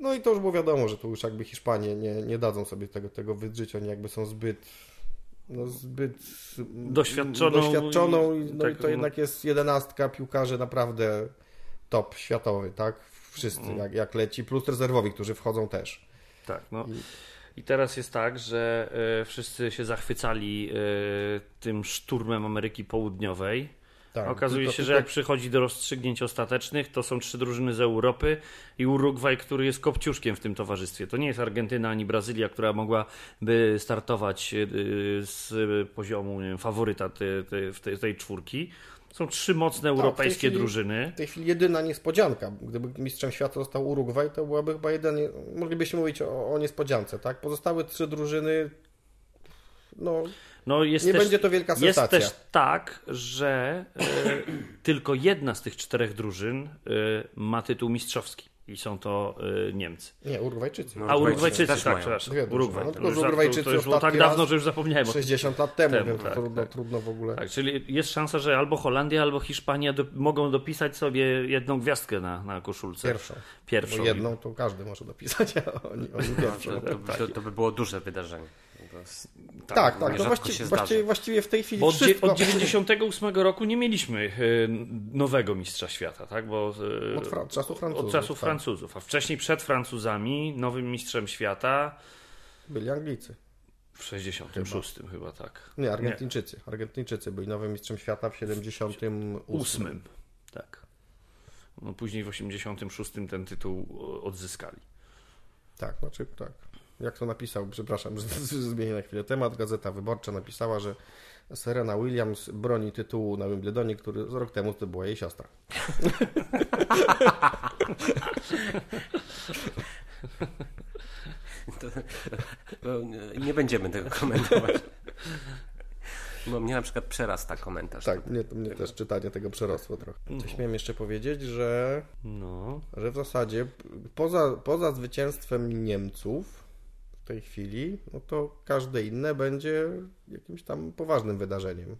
No i to już było wiadomo, że tu już jakby Hiszpanie nie, nie dadzą sobie tego, tego wydrzeć, oni jakby są zbyt no zbyt Doświadczoną doświadczoną no tak, i to no. jednak jest jedenastka piłkarzy naprawdę top światowy, tak? Wszyscy Mm. jak, jak leci, plus rezerwowi, którzy wchodzą też. Tak, no. I- I teraz jest tak, że e, wszyscy się zachwycali e, tym szturmem Ameryki Południowej. Tak, Okazuje się, że jak przychodzi do rozstrzygnięć ostatecznych, to są trzy drużyny z Europy i Urugwaj, który jest kopciuszkiem w tym towarzystwie. To nie jest Argentyna ani Brazylia, która mogłaby startować e, z poziomu wiem, faworyta te, te, w tej, tej czwórki. Są trzy mocne Tak, tej europejskie chwili- drużyny. W tej chwili jedyna niespodzianka. Gdyby mistrzem świata został Urugwaj, to byłaby chyba jeden. Moglibyśmy mówić o, o niespodziance, tak? Pozostałe trzy drużyny. No, No jest nie też, będzie to wielka Jest sensacja. też tak, że e, tylko jedna z tych czterech drużyn e, ma tytuł mistrzowski i są to e, Niemcy. Nie, Urugwajczycy. No, A Urugwajczycy, tak, mają. przepraszam. Dwie. Urugwaj. No, To tylko, już Urugwajczycy to, to już było tak dawno, że już zapomniałem. o tym. 60 lat temu, Temu, więc tak, trudno, tak. trudno w ogóle. Tak, czyli jest szansa, że albo Holandia, albo Hiszpania do, mogą dopisać sobie jedną gwiazdkę na, na koszulce. Pierwszą. Pierwszą. Bo jedną to każdy może dopisać, a oni, oni *laughs* pierwszą. To, to, to, to by było duże wydarzenie. Jest- Tak, tak. No właściwie, właściwie, właściwie w tej chwili Bo wszystko... od 98 roku nie mieliśmy e, nowego mistrza świata, tak? Bo, e, Od fra- czasu Francuzów. Od czasów tak. Francuzów. A wcześniej przed Francuzami nowym mistrzem świata Byli Anglicy. w 66 chyba, tak. Nie, Argentyńczycy. Argentyńczycy byli nowym mistrzem świata w 78. Ósmym. Tak. No później w 86 ten tytuł odzyskali. Tak, znaczy tak. Jak to napisał, przepraszam, *laughs* że zmienię na chwilę temat. Gazeta Wyborcza napisała, że Serena Williams broni tytułu na Wimbledonie, który z rok temu to była jej siostra. *laughs* To, to, nie będziemy tego komentować. Bo mnie na przykład przerasta komentarz. Tak, mnie, mnie też czytanie tego przerosło trochę. Coś miałem jeszcze powiedzieć, że, No. że w zasadzie poza, poza zwycięstwem Niemców w tej chwili, no to każde inne będzie jakimś tam poważnym wydarzeniem.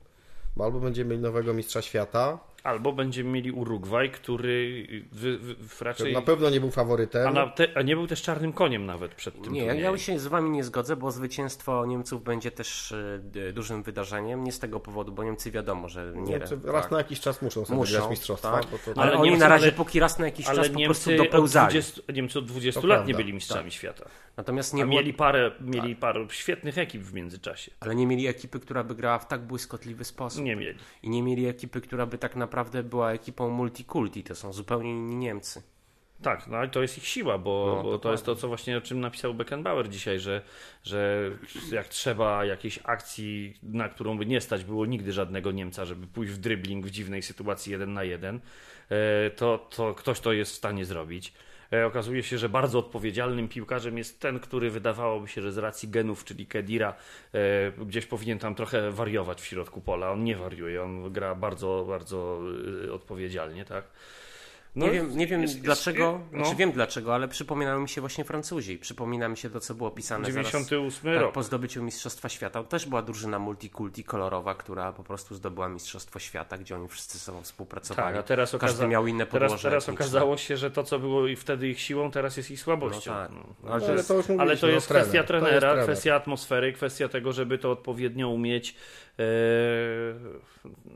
Bo albo będziemy mieli nowego mistrza świata, Albo będziemy mieli Urugwaj, który wy, wy, wy, który raczej... na pewno nie był faworytem. A, na te, a nie był też czarnym koniem nawet przed tym Nie, turniejem. ja się z wami nie zgodzę, bo zwycięstwo Niemców będzie też d- dużym wydarzeniem. Nie z tego powodu, bo Niemcy wiadomo, że nie Niemcy raz tak. na jakiś czas muszą sobie Muszą, mistrzostwa. tak. Bo to, Ale, Ale oni Niemcy- na razie ale- póki raz na jakiś czas po prostu Niemcy od, dopełzali. 20, Niemcy od 20 To lat prawda, nie byli mistrzami świata. Natomiast A nie było, mieli parę, mieli parę świetnych ekip w międzyczasie. ale nie mieli ekipy, która by grała w tak błyskotliwy sposób. Nie mieli. I nie mieli ekipy, która by tak naprawdę była ekipą multikulti. To są zupełnie inni Niemcy. Tak, no ale to jest ich siła, bo, No, bo to jest to, co właśnie o czym napisał Beckenbauer dzisiaj, że, że jak trzeba jakiejś akcji, na którą by nie stać było nigdy żadnego Niemca, żeby pójść w dribbling w dziwnej sytuacji jeden na jeden, e, to, to ktoś to jest w stanie zrobić. E, okazuje się, że bardzo odpowiedzialnym piłkarzem jest ten, który wydawałoby się, że z racji genów, czyli Kedira, e, gdzieś powinien tam trochę wariować w środku pola. On nie wariuje, on gra bardzo, bardzo e, odpowiedzialnie, tak? No, nie wiem, nie wiem jest, dlaczego, jest, no. znaczy wiem dlaczego, ale przypominają mi się właśnie Francuzi. Przypomina mi się to, co było pisane 98 zaraz, rok. Tak, po zdobyciu Mistrzostwa Świata. To też była drużyna multikulti kolorowa, która po prostu zdobyła Mistrzostwo Świata, gdzie oni wszyscy ze sobą współpracowali. Tak, a teraz Każdy okaza- miał inne podłoże Teraz, teraz okazało się, że to, co było i wtedy ich siłą, teraz jest ich słabością. No tak. No. Ale No, to ale jest- to Ale to jest no, kwestia trener. To jest trenera, trener. kwestia atmosfery, kwestia tego, żeby to odpowiednio umieć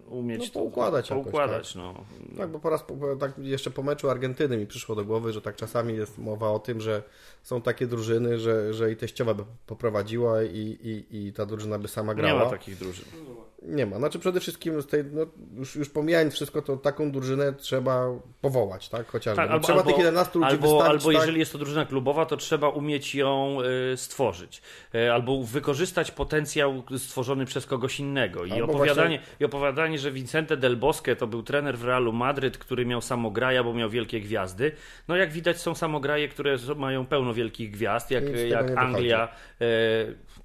umieć No, to- poukładać jakoś, poukładać no. Tak, bo po raz, tak jeszcze po meczu Argentyny mi przyszło do głowy, że tak czasami jest mowa o tym, że są takie drużyny, że, że i teściowa by poprowadziła i, i, i ta drużyna by sama Nie grała. ma takich drużyn. Nie ma. Znaczy przede wszystkim z tej, no, już, już pomijając wszystko, to taką drużynę trzeba powołać, tak? Chociażby. Tak, albo, trzeba albo, tych 11 ludzi albo, albo tak? jeżeli jest to drużyna klubowa, to trzeba umieć ją e, stworzyć. E, albo wykorzystać potencjał stworzony przez kogoś innego. I Albo opowiadanie, właśnie- I opowiadanie, że Vicente del Bosque to był trener w Realu Madryt, który miał samograja, bo miał wielkie gwiazdy. No jak widać są samograje, które mają pełno wielkich gwiazd, jak, jak Anglia,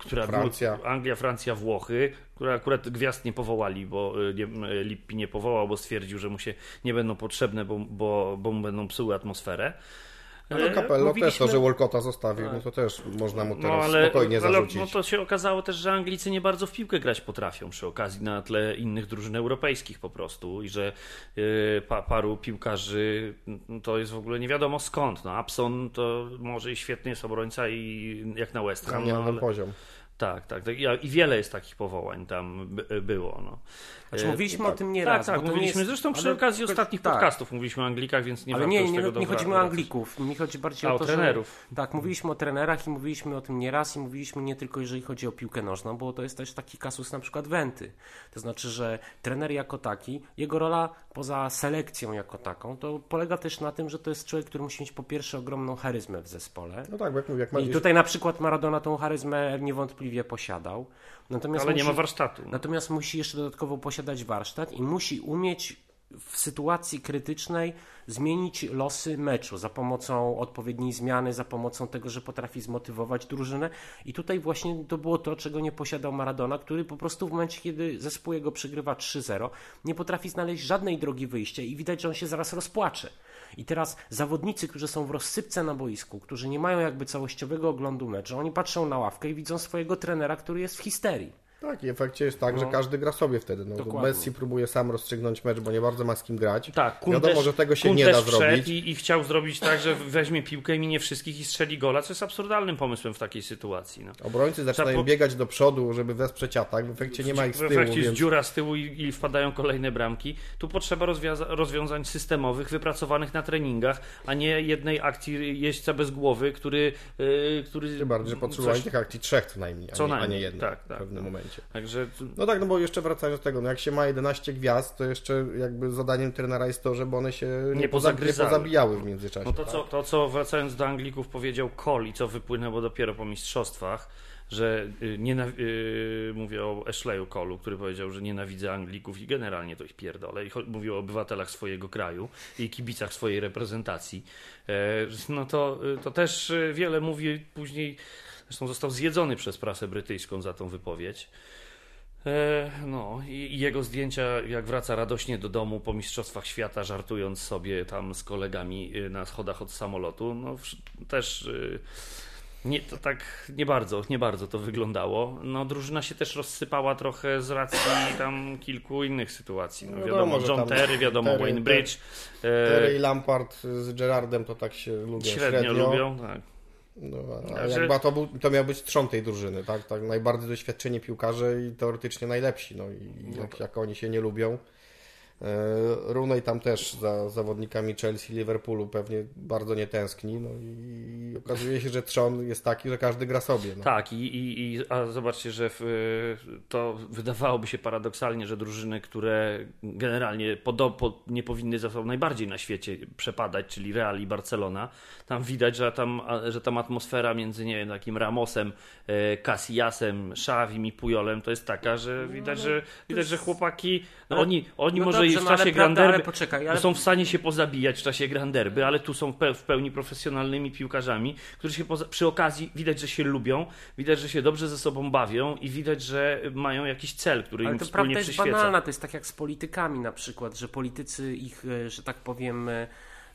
która Francja. Anglia, Francja, Włochy, które akurat gwiazd nie powołali, bo e, nie, e, Lippi nie powołał, bo stwierdził, że mu się nie będą potrzebne, bo, bo, bo mu będą psuły atmosferę. No E, Capello też mówiliśmy- to, że Walcota zostawił, no to też można mu no teraz ale, spokojnie ale zarzucić. no to się okazało też, że Anglicy nie bardzo w piłkę grać potrafią przy okazji na tle innych drużyn europejskich po prostu i że y, pa, paru piłkarzy no, to jest w ogóle nie wiadomo skąd. No, Abson to może i świetny jest obrońca i jak na West Ham, no, ale, poziom. tak, tak, tak. I, wiele jest takich powołań tam by, było. No. Znaczy, E, mówiliśmy o tym nie tak, raz. tak, nie mówiliśmy jest- zresztą przy ale- okazji ostatnich tak. podcastów mówiliśmy o Anglikach, więc nie Ale nie, nie, nie, nie dobra- chodzimy o. Anglików. Mi chodzi bardziej A, o o to, trenerów. Że, tak, mówiliśmy o trenerach i mówiliśmy o tym nieraz i mówiliśmy nie tylko jeżeli chodzi o piłkę nożną, bo to jest też taki kasus na przykład Wenty. To znaczy, że trener jako taki, jego rola poza selekcją jako taką, to polega też na tym, że to jest człowiek, który musi mieć po pierwsze ogromną charyzmę w zespole. No tak, bo jak mówię, jak ma I tutaj na przykład Maradona tą charyzmę niewątpliwie posiadał. Natomiast Ale nie musi- ma warsztatu. Natomiast musi jeszcze dodatkowo posiadać warsztat i musi umieć w sytuacji krytycznej zmienić losy meczu za pomocą odpowiedniej zmiany, za pomocą tego, że potrafi zmotywować drużynę. I tutaj właśnie to było to, czego nie posiadał Maradona, który po prostu w momencie, kiedy zespół jego przegrywa 3-0, nie potrafi znaleźć żadnej drogi wyjścia i widać, że on się zaraz rozpłacze. I teraz zawodnicy, którzy są w rozsypce na boisku, którzy nie mają jakby całościowego oglądu meczu, oni patrzą na ławkę i widzą swojego trenera, który jest w histerii. Tak, i w efekcie jest tak, że każdy gra sobie wtedy. No, Dokładnie. Messi próbuje sam rozstrzygnąć mecz, bo nie bardzo ma z kim grać. Tak, Kun Wiadomo, też, że tego się Kun nie da zrobić. I, I chciał zrobić tak, że weźmie piłkę, minie wszystkich i strzeli gola, co jest absurdalnym pomysłem w takiej sytuacji. No. Obrońcy zaczynają biegać do przodu, żeby wesprzeć atak. W efekcie nie ma ich z W tyłu, efekcie jest więc dziura z tyłu i, i wpadają kolejne bramki. Tu potrzeba rozwiąza- rozwiązań systemowych, wypracowanych na treningach, a nie jednej akcji jeźdźca bez głowy, który... Yy, który tym bardziej, że potrzebowali tych akcji trzech co najmniej, a Co nie, a nie najmniej, jednej tak, tak, w pewnym no. momencie. Także No tak, no bo jeszcze wracając do tego, no jak się ma 11 gwiazd, to jeszcze jakby zadaniem trenera jest to, żeby one się nie, Nie poza, nie pozagryzały. pozabijały w międzyczasie. No to tak? co, to, co wracając do Anglików powiedział Cole i co wypłynęło dopiero po mistrzostwach, że y, nienaw- y, mówię o Ashleyu Colu, który powiedział, że nienawidzę Anglików i generalnie to ich pierdolę. I mówił o obywatelach swojego kraju i kibicach swojej reprezentacji. E, no to, y, to też y, wiele mówi później, zresztą został zjedzony przez prasę brytyjską za tą wypowiedź. E, No i jego zdjęcia, jak wraca radośnie do domu po Mistrzostwach Świata, żartując sobie tam z kolegami y, na schodach od samolotu, no też y, nie, to tak nie bardzo, nie bardzo to wyglądało. No drużyna się też rozsypała trochę z racji tam kilku innych sytuacji. No, No wiadomo, że John Terry, wiadomo, Terry, Wayne Terry- Bridge. e, Terry i Lampard z Gerardem to tak się lubią średnio, średnio. lubią. Tak. No, a Że- jakby to, był, to miał być trzon tej drużyny, tak? tak? Najbardziej doświadczeni piłkarze i teoretycznie najlepsi. No i jak, jak oni się nie lubią. E, Rooney tam też za zawodnikami Chelsea, Liverpoolu pewnie bardzo nie tęskni. No i okazuje się, że trzon jest taki, że każdy gra sobie. No. Tak, i, i, i a zobaczcie, że w, to wydawałoby się paradoksalnie, że drużyny, które generalnie nie powinny za sobą najbardziej na świecie przepadać, czyli Real i Barcelona, tam widać, że tam, że tam atmosfera między nie wiem, takim Ramosem, e, Casillasem, Xavim i Pujolem to jest taka, że widać, że, widać, że chłopaki, no, oni, oni no może w ale czasie prawda, Granderby ale poczekaj, ale- są w stanie się pozabijać w czasie Granderby, ale tu są w pełni profesjonalnymi piłkarzami, którzy się poza... przy okazji widać, że się lubią, widać, że się dobrze ze sobą bawią i widać, że mają jakiś cel, który Ale im to wspólnie prawda jest przyświeca. banalna, to jest tak jak z politykami na przykład, że politycy ich, e, że tak powiem, e,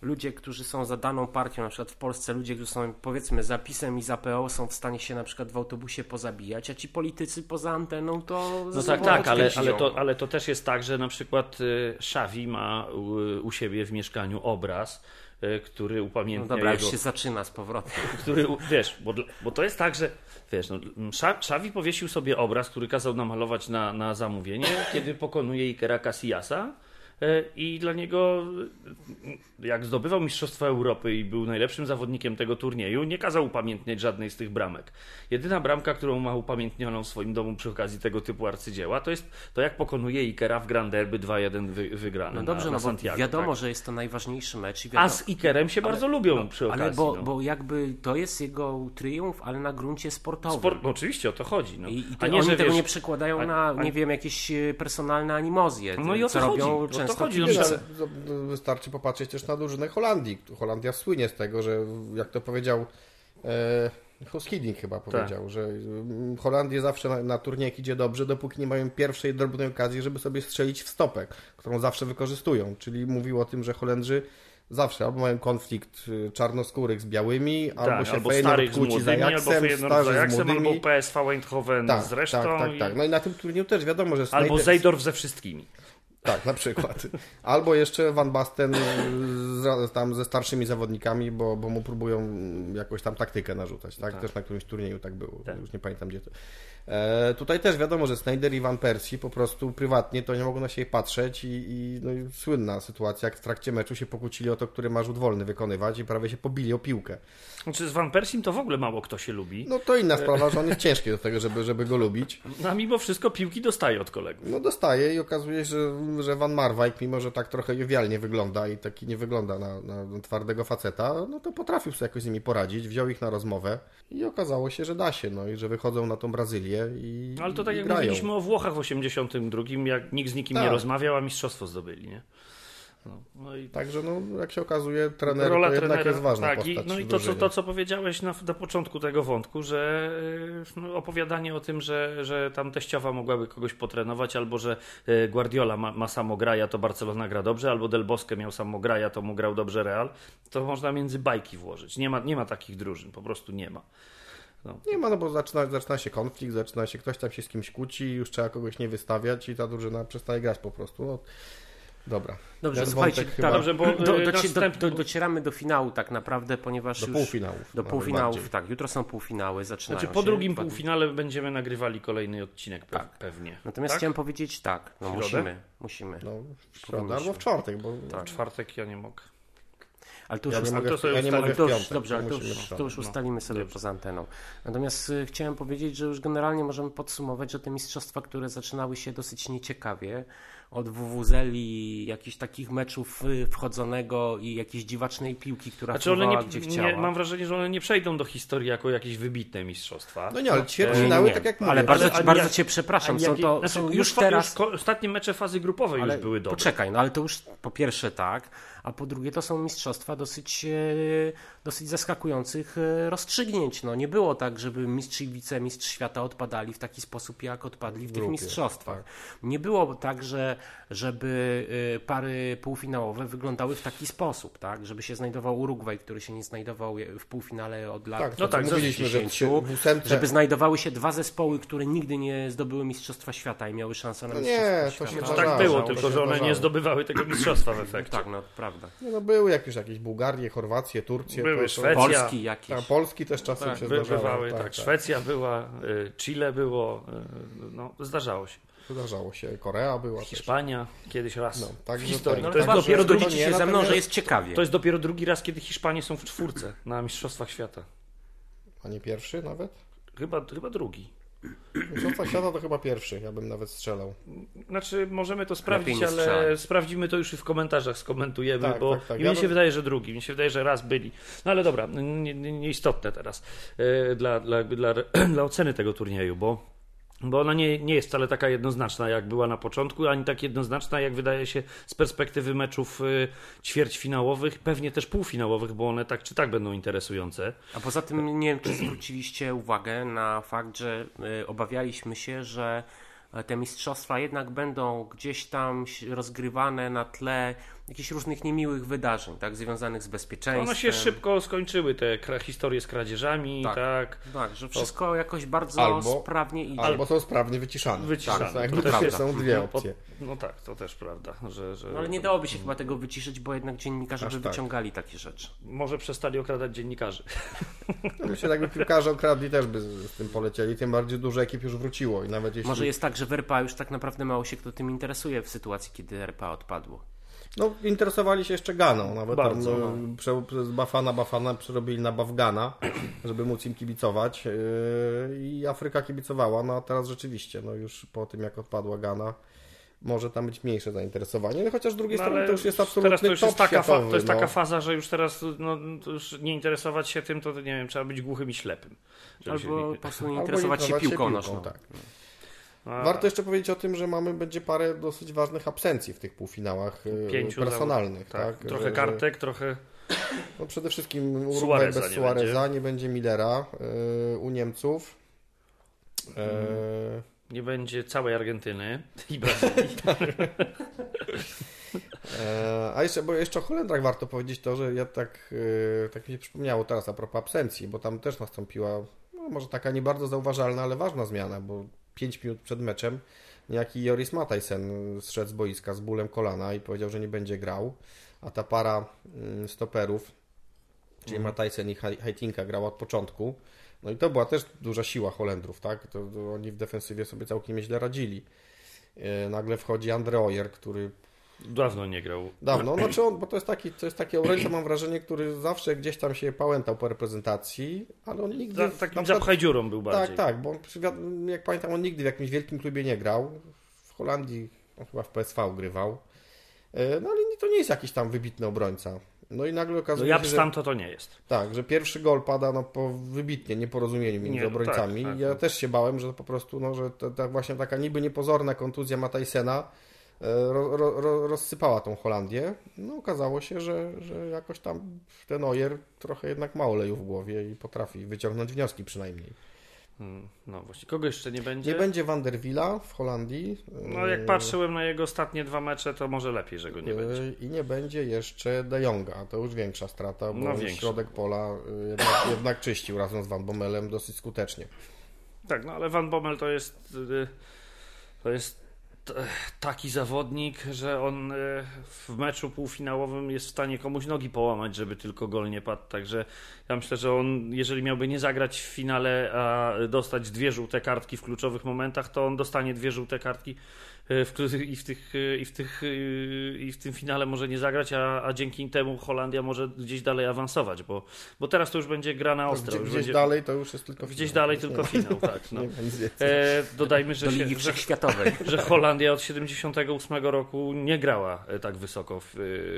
ludzie, którzy są za daną partią, na przykład w Polsce ludzie, którzy są powiedzmy za PiSem i za PO są w stanie się na przykład w autobusie pozabijać, a ci politycy poza anteną to No tak, tak, ale, ale, to, ale to też jest tak, że na przykład y, Xavi ma u, siebie w mieszkaniu obraz, y, który No upamiętnia dobra, jego... już się zaczyna z powrotem. *laughs* który, wiesz, bo, bo to jest tak, że wiesz, no, Sza- Xavi powiesił sobie obraz, który kazał namalować na, na zamówienie, kiedy pokonuje Ikera Casillasa e, i dla niego, e, jak zdobywał Mistrzostwa Europy i był najlepszym zawodnikiem tego turnieju, nie kazał upamiętniać żadnej z tych bramek. Jedyna bramka, którą ma upamiętnioną w swoim domu przy okazji tego typu arcydzieła, to jest to, jak pokonuje Ikera w Grand Derby 2-1 wy, wygrany No dobrze, na, na no Santiago. wiadomo, tak? że jest to najważniejszy mecz. A z Ikerem się bardzo lubią przy okazji. ale bo, no. bo jakby to jest jego triumf, ale na gruncie sportowym. Sport, no oczywiście o to chodzi. No. I, i A ty, nie, oni że tego wiesz, nie przekładają a- na, a- nie wiem, jakieś e, personalne animozje, No i o co to chodzi, robią o to chodzi, no ale to wystarczy popatrzeć też na drużynę Holandii. Holandia słynie z tego, że jak to powiedział e, chyba powiedział, że mm, Holandia zawsze na, na turniejach idzie dobrze, dopóki nie mają pierwszej drobnej okazji, żeby sobie strzelić w stopę, którą zawsze wykorzystują. Czyli mówił o tym, że Holendrzy zawsze albo mają konflikt y, czarnoskórych z białymi, albo tak, się albo Feyenoord z kłóci z młodymi, albo Ajaxem, Feyenoord z z Ajaxem, albo. PSV Eindhoven Tak, z resztą. tak, tak, i- tak. No i na tym turnieju też wiadomo, że Albo Snyder- Zejdorf ze wszystkimi. Tak, na przykład. *laughs* Albo jeszcze Van Basten z, tam ze starszymi zawodnikami, bo, bo mu próbują jakoś tam taktykę narzucać, tak? Też na którymś turnieju tak było, Tak. już nie pamiętam gdzie to. E, tutaj też wiadomo, że Snyder i Van Persie po prostu prywatnie to nie mogą na siebie patrzeć i, i, no i słynna sytuacja, jak w trakcie meczu się pokłócili o to, który ma rzut wolny wykonywać i prawie się pobili o piłkę. Znaczy z Van Persim to w ogóle mało kto się lubi. No to inna sprawa, że on jest *laughs* ciężki do tego, żeby, żeby go lubić. No, a mimo wszystko piłki dostaje od kolegów. No dostaje i okazuje się, że, że Van Marwijk, mimo że tak trochę jowialnie wygląda i taki nie wygląda na, na, twardego faceta, no to potrafił sobie jakoś z nimi poradzić, wziął ich na rozmowę i okazało się, że da się, no i że wychodzą na tą Brazylię i No, ale to tak i jak grają. mówiliśmy o Włochach w 82, jak nikt z nikim nie Tak. rozmawiał, a mistrzostwo zdobyli, nie? No, no i Także no, jak się okazuje, trener rola to jednak trenera, jest ważna tak, i, No i to co, to, co powiedziałeś na, na początku tego wątku, że e, no, opowiadanie o tym, że, że tam teściowa mogłaby kogoś potrenować, albo że e, Guardiola ma, ma samograja, to Barcelona gra dobrze, albo Del Bosque miał samograja, to mu grał dobrze Real, to można między bajki włożyć. Nie ma, nie ma takich drużyn, po prostu nie ma. Nie ma, no bo zaczyna, zaczyna się konflikt, zaczyna się, ktoś tam się z kimś kłóci, już trzeba kogoś nie wystawiać i ta drużyna przestaje grać po prostu. No, dobra. Dobrze, Ten słuchajcie, tak, chyba Dobrze, bo, do, y, do, do, docieramy do finału tak naprawdę, ponieważ do już... półfinałów. Do nawet półfinałów, bardziej. tak. Jutro są półfinały, zaczynają Znaczy po się. drugim Dwa- półfinale będziemy nagrywali kolejny odcinek pe- Tak. pewnie. Natomiast tak? chciałem powiedzieć tak, no musimy, musimy. No, w środę albo w czwartek, bo W czwartek ja nie mogę. Ale to już, ja nie usta- mogę, to sobie ja nie ustalimy. mogę w to już, dobrze, ale to musimy w już, środę. to już No, ustalimy sobie dobrze. poza anteną. Natomiast y, chciałem powiedzieć, że już generalnie możemy podsumować, że te mistrzostwa, które zaczynały się dosyć nieciekawie, od WWZeli, jakichś takich meczów y, wchodzonego i jakiejś dziwacznej piłki, która Znaczy one nie, gdzie nie, chciała. mam wrażenie, że one nie przejdą do historii jako jakieś wybitne mistrzostwa. No nie, ale Nie, ćwierćfinały, nie, tak jak mówię. ale bardzo, ale- bardzo jak- cię przepraszam, są to znaczy, są już, już teraz... Już ostatnie mecze fazy grupowej Ale już były dobre. Poczekaj, no ale to już po pierwsze tak, a po drugie to są mistrzostwa dosyć, e, dosyć zaskakujących e, rozstrzygnięć. No, nie było tak, żeby mistrz i wicemistrz świata odpadali w taki sposób, jak odpadli w tych grupie, mistrzostwach. Nie było tak, że, żeby e, pary półfinałowe wyglądały w taki sposób, tak? Żeby się znajdował Urugwaj, który się nie znajdował w półfinale od lat Tak, to No tak, co mówiliśmy, że w, 60, w ósemce... żeby znajdowały się dwa zespoły, które nigdy nie zdobyły Mistrzostwa Świata i miały szansę na No Mistrzostwa nie, to Świata. się Tak zdarzało, było, to tylko się że one nie zdobywały tego mistrzostwa w efekcie. Tak, no prawda. Nie, no były jakieś, jakieś Bułgarie, Chorwacje, Turcje. Były to, Szwecja. Polski jakieś. Tak, Polski też czasem Tak, się By, zdarzało. bywały, tak, Szwecja była, y, Chile było, y, no zdarzało się. Zdarzało się. Korea była też. Hiszpania kiedyś raz No, w także historii. tak. to, jest Tak, dopiero Zgodzicie się nie, ze mną, że jest ciekawie. to jest dopiero drugi raz, kiedy Hiszpanie są w czwórce na Mistrzostwach Świata. A nie pierwszy nawet? Chyba, chyba drugi. Mistrzostwa świata to chyba pierwszy, ja bym nawet strzelał. Znaczy, możemy to sprawdzić, nie ale sprawdzimy to już i w komentarzach skomentujemy, Tak, bo tak, tak. i Ja mnie się wydaje, że drugi. Mi się wydaje, że raz byli. No ale dobra, nie- nie- nieistotne teraz e, dla, dla, dla, *clears throat* dla oceny tego turnieju, bo bo ona nie, nie jest wcale taka jednoznaczna, jak była na początku, ani tak jednoznaczna, jak wydaje się z perspektywy meczów y, ćwierćfinałowych, pewnie też półfinałowych, bo one tak czy tak będą interesujące. A poza tym nie wiem, czy zwróciliście uwagę na fakt, że y, obawialiśmy się, że e, te mistrzostwa jednak będą gdzieś tam rozgrywane na tle jakichś różnych niemiłych wydarzeń, tak, związanych z bezpieczeństwem. One się szybko skończyły, te historie z kradzieżami, tak. Tak, tak że wszystko jakoś bardzo albo, sprawnie idzie. Albo są sprawnie wyciszane. Wyciszane. Tak, jakby to też są dwie opcje. No, no, tak, to też prawda. Że, że... No, ale nie dałoby się chyba tego wyciszyć, bo jednak dziennikarze Aż by tak. wyciągali takie rzeczy. Może przestali okradać dziennikarzy. No, myślę, jakby piłkarze okradli, też by z tym polecieli, tym bardziej dużo ekip już wróciło. I nawet jeśli... Może jest tak, że w RPA już tak naprawdę mało się kto tym interesuje w sytuacji, kiedy RPA odpadło. No, interesowali się jeszcze Ganą. Nawet Bardzo, tam, no. prze, przez Bafana Bafana przerobili na Bafgana, *clears throat* żeby móc im kibicować. Yy, I Afryka kibicowała, no a teraz rzeczywiście, no już po tym jak odpadła Gana, może tam być mniejsze zainteresowanie, no, chociaż z drugiej no, strony to już jest absolutnie teraz to już jest taka, To jest no. taka faza, że już teraz no, już nie interesować się tym, to nie wiem, trzeba być głuchym i ślepym. Albo się... po prostu nie interesować się piłką nożną. Tak. Warto jeszcze powiedzieć o tym, że mamy będzie parę dosyć ważnych absencji w tych półfinałach e, Pięciu personalnych. Tak, tak? Trochę kartek, że... trochę. No przede wszystkim Uruguay bez Suareza, nie będzie Millera yy, u Niemców. Yy... Nie będzie całej Argentyny i *laughs* Brazylii. A jeszcze, bo jeszcze o Holendrach warto powiedzieć to, że ja tak, tak mi się przypomniało teraz a propos absencji, bo tam też nastąpiła, no może taka nie bardzo zauważalna, ale ważna zmiana, bo 5 minut przed meczem niejaki Joris Matajsen zszedł z boiska z bólem kolana i powiedział, że nie będzie grał, a ta para mm, stoperów, czyli mm. Matajsen i Heitinka grała od początku, no i to była też duża siła Holendrów, tak? To, to oni w defensywie sobie całkiem nieźle radzili. E, nagle wchodzi Andre Oyer, który Dawno nie grał. Dawno, znaczy on, bo to jest taki, to jest taki obrońca, mam wrażenie, który zawsze gdzieś tam się pałętał po reprezentacji, ale on nigdy... Ta, takim zapchaj dziurą był bardziej. Tak, tak, bo jak pamiętam, on nigdy w jakimś wielkim klubie nie grał. W Holandii, on chyba w PSV grywał. E, no ale to nie jest jakiś tam wybitny obrońca. No i nagle okazuje no, się, że... to to nie jest. Tak, że pierwszy gol pada no, po wybitnie nieporozumieniu między nie, no obrońcami. Tak, tak, ja tak. też się bałem, że po prostu, no, że ta, ta właśnie taka niby niepozorna kontuzja Matajsena ro, ro, rozsypała tą Holandię. No okazało się, że, że jakoś tam ten Ojer trochę jednak ma oleju w głowie i potrafi wyciągnąć wnioski przynajmniej. Hmm, no właśnie, kogo jeszcze nie będzie? Nie będzie Van der Villa w Holandii. No jak patrzyłem na jego ostatnie dwa mecze, to może lepiej, że go nie będzie. E, I nie będzie jeszcze De Jonga, to już większa strata, bo no, środek pola e, jednak, *clears throat* jednak czyścił razem z Van Bommelem dosyć skutecznie. Tak, no ale Van Bommel to jest to jest taki zawodnik, że on e, w meczu półfinałowym jest w stanie komuś nogi połamać, żeby tylko gol nie padł. Także ja myślę, że on, jeżeli miałby nie zagrać w finale, a dostać dwie żółte kartki w kluczowych momentach, to on dostanie dwie żółte kartki E, w, i, w tych, e, i, w tych, e, i w tym finale może nie zagrać, a, a dzięki temu Holandia może gdzieś dalej awansować, bo, bo teraz to już będzie gra na ostro. Gdzie, gdzieś będzie, dalej to już jest tylko finał. Gdzieś dalej tylko finał, tak. *laughs* No. E, dodajmy, że, Do Ligi się, Wszechświatowej. Że, *laughs* że Holandia od 78 roku nie grała tak wysoko w,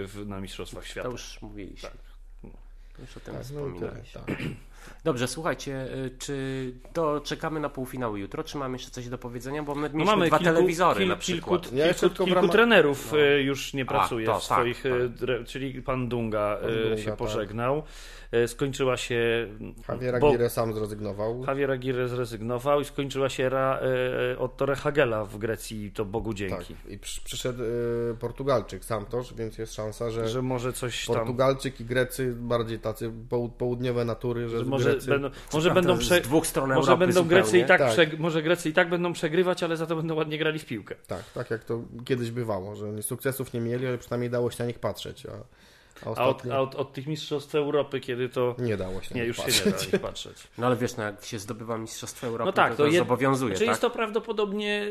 w, na Mistrzostwach Świata. To już mówiliśmy. Tak. No, już o tym tak, wspominaliśmy. No, tak. Dobrze, słuchajcie, y, czy to czekamy na półfinały jutro, czy mamy jeszcze coś do powiedzenia? Bo my no mieliśmy mamy dwa kilku, telewizory kil, na przykład. Kilku, ja kilku, kilku trenerów no. Y, już nie pracuje A, to, w swoich, tak, tak. czyli pan Dunga, pan Dunga się tak. pożegnał. E, skończyła się... Javier Aguirre sam zrezygnował. Javier Aguirre zrezygnował i skończyła się era e, od Torre Hagela w Grecji, to Bogu dzięki. Tak. I przyszedł e, Portugalczyk Santos, więc jest szansa, że, że może coś Portugalczyk tam... i Grecy, bardziej tacy południowe natury, że, że może Grecy... będą, może będą prze... z dwóch stron może będą Grecy i tak, tak. Prze... może Grecy i tak będą przegrywać, ale za to będą ładnie grali w piłkę. Tak, tak jak to kiedyś bywało, że sukcesów nie mieli, ale przynajmniej dało się na nich patrzeć. A a, ostatnio... a od, od, tych mistrzostw Europy, kiedy to. Nie dało się. Nie, już patrzeć. się nie patrzeć. *laughs* No ale wiesz, no, jak się zdobywa mistrzostwo Europy, no tak, to, to, jed... zobowiązuje. Czyli tak? jest to prawdopodobnie.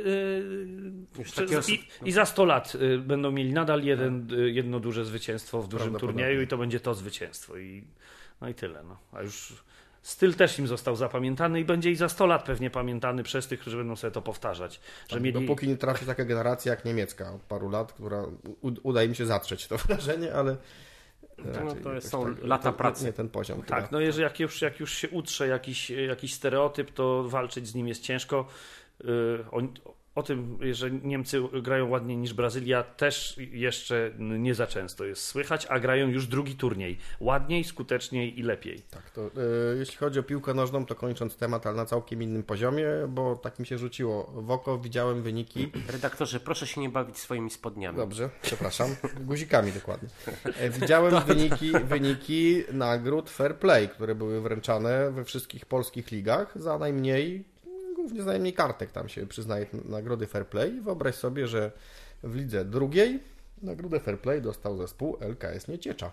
Yy, przez... I, I, za 100 lat yy, będą mieli nadal jeden, yy, jedno duże zwycięstwo w dużym turnieju i to będzie to zwycięstwo. I, no i tyle. No. A już. Styl też im został zapamiętany i będzie i za 100 lat pewnie pamiętany przez tych, którzy będą sobie to powtarzać. Że tak, mieli... Dopóki nie trafi taka generacja jak niemiecka od paru lat, która uda im się zatrzeć to wrażenie, ale no, to są tak, lata pracy. Nie ten poziom. Tak, no jeżeli jak już, jak już się utrze jakiś, jakiś stereotyp, to walczyć z nim jest ciężko. y, o, o tym, że Niemcy grają ładniej niż Brazylia, też jeszcze nie za często jest słychać, a grają już drugi turniej. Ładniej, skuteczniej i lepiej. Tak, to y, jeśli chodzi o piłkę nożną, to kończąc temat, ale na całkiem innym poziomie, bo tak mi się rzuciło w oko, widziałem wyniki. Redaktorze, proszę się nie bawić swoimi spodniami. Dobrze, przepraszam, guzikami dokładnie. E, Widziałem *laughs* wyniki, wyniki nagród Fair Play, które były wręczane we wszystkich polskich ligach za najmniej, głównie najmniej kartek tam się przyznaje nagrody Fair Play. Wyobraź sobie, że w lidze drugiej nagrodę Fair Play dostał zespół LKS Nieciecza.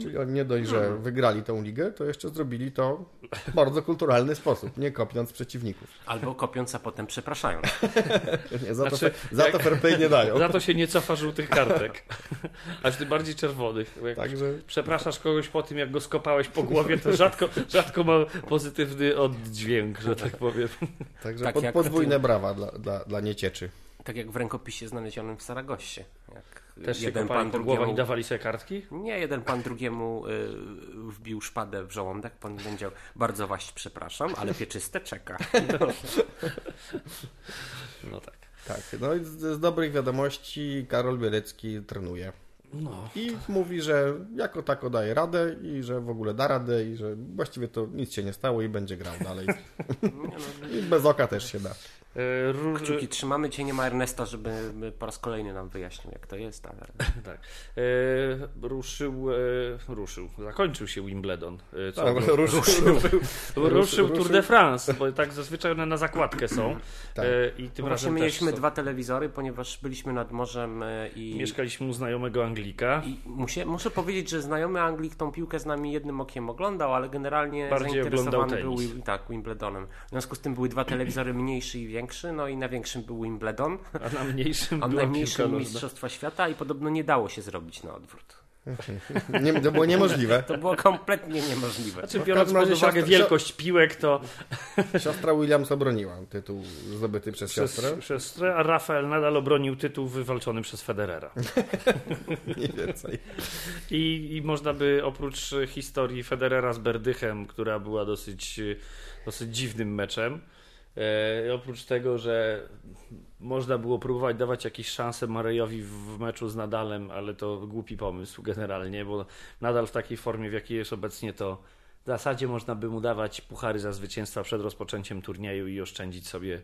Czyli oni nie dość, że wygrali tą ligę, to jeszcze zrobili to w bardzo kulturalny sposób, nie kopiąc przeciwników. Albo kopiąc, a potem przepraszając. *laughs* Nie, za, Znaczy, to, za to fair play nie dają. Za to się nie cofa żółtych kartek, *laughs* aż tym bardziej czerwonych. Jak Także przepraszasz kogoś po tym, jak go skopałeś po głowie, to rzadko, rzadko ma pozytywny oddźwięk, że tak powiem. Także Tak pod, podwójne brawa dla, dla, dla niecieczy. Tak jak w rękopisie znalezionym w Saragossie. Jak Też jeden pan po głowach i drugiemu... dawali sobie kartki? Nie, jeden pan drugiemu y, wbił szpadę w żołądek. Pan powiedział, bardzo waść przepraszam, ale pieczyste czeka. *laughs* No tak. Tak, no i z, z dobrych wiadomości Karol Bielecki trenuje. No. I mówi, że jako tako daje radę i że w ogóle da radę i że właściwie to nic się nie stało i będzie grał dalej. I bez oka też się da. E, ró- Kciuki trzymamy cię, nie ma Ernesta, żeby po raz kolejny nam wyjaśnił, jak to jest, ale *laughs* tak. E, ruszył, e, ruszył, zakończył się Wimbledon. E, co Tak, *laughs* ruszył, ruszył, ruszył. ruszył Tour de France, bo tak zazwyczaj one na zakładkę są. Tak. E, I tym Właśnie razem mieliśmy są. dwa telewizory, ponieważ byliśmy nad morzem i... Mieszkaliśmy u znajomego Anglika. I muszę, muszę powiedzieć, że znajomy Anglik tą piłkę z nami jednym okiem oglądał, ale generalnie Bardziej zainteresowany był tak, Wimbledonem. W związku z tym były dwa telewizory, mniejszy i większy, no i na większym był Wimbledon, A na mniejszym *laughs* a na mniejszym. Mistrzostwa Świata i podobno nie dało się zrobić na odwrót. Nie, to było niemożliwe. To było kompletnie niemożliwe. Znaczy, biorąc pod uwagę siostra- wielkość piłek, to Siostra Williams obroniła tytuł zdobyty przez przez, siostrę. Stre- a Rafael nadal obronił tytuł wywalczony przez Federera. *laughs* Mniej więcej. I, I można by oprócz historii Federera z Berdychem, która była dosyć, dosyć dziwnym meczem, e, oprócz tego, że można było próbować dawać jakieś szanse Marejowi w meczu z Nadalem, ale to głupi pomysł generalnie, bo Nadal w takiej formie, w jakiej jest obecnie, to w zasadzie można by mu dawać puchary za zwycięstwa przed rozpoczęciem turnieju i oszczędzić sobie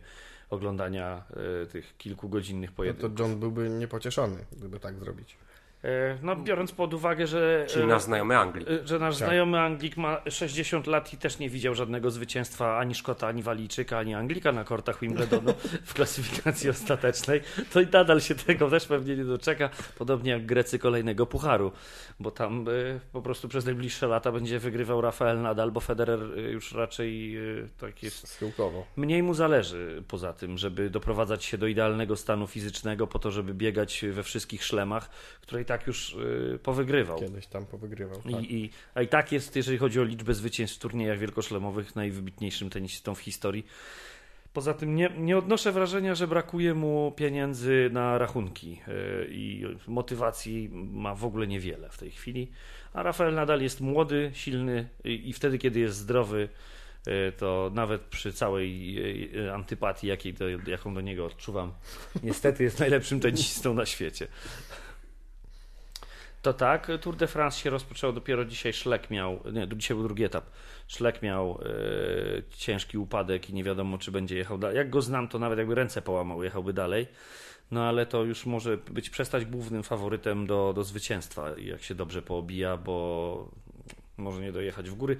oglądania e, tych kilkugodzinnych No pojedynków. to John byłby niepocieszony, gdyby tak zrobić. E, No, biorąc pod uwagę, że. Czyli e, nasz znajomy Anglik. e, Że nasz Tak. znajomy Anglik ma 60 lat i też nie widział żadnego zwycięstwa ani Szkota, ani Walijczyka, ani Anglika na kortach Wimbledonu *laughs* w klasyfikacji ostatecznej, to i nadal się tego też pewnie nie doczeka, podobnie jak Grecy kolejnego pucharu, bo tam po prostu przez najbliższe lata będzie wygrywał Rafael Nadal, bo Federer już raczej tak jest Schyłkowo. Mniej mu zależy poza tym, żeby doprowadzać się do idealnego stanu fizycznego po to, żeby biegać we wszystkich szlemach, które i tak już y, powygrywał. Kiedyś tam powygrywał. Tak. I, i, a i tak jest, jeżeli chodzi o liczbę zwycięstw w turniejach wielkoszlemowych, najwybitniejszym tenisistą w historii. Poza tym nie, nie odnoszę wrażenia, że brakuje mu pieniędzy na rachunki y, i motywacji ma w ogóle niewiele w tej chwili. A Rafael nadal jest młody, silny i, i wtedy, kiedy jest zdrowy, y, to nawet przy całej y, y, antypatii, jakiej do, jaką do niego odczuwam, niestety jest najlepszym tenisistą na świecie. To tak, Tour de France się rozpoczęło dopiero dzisiaj. Szlek miał, nie, dzisiaj był drugi etap. Szlek miał e, ciężki upadek i nie wiadomo, czy będzie jechał dalej. Jak go znam, to nawet jakby ręce połamał, jechałby dalej. No ale to już może być przestać głównym faworytem do, do zwycięstwa, jak się dobrze poobija, bo może nie dojechać w góry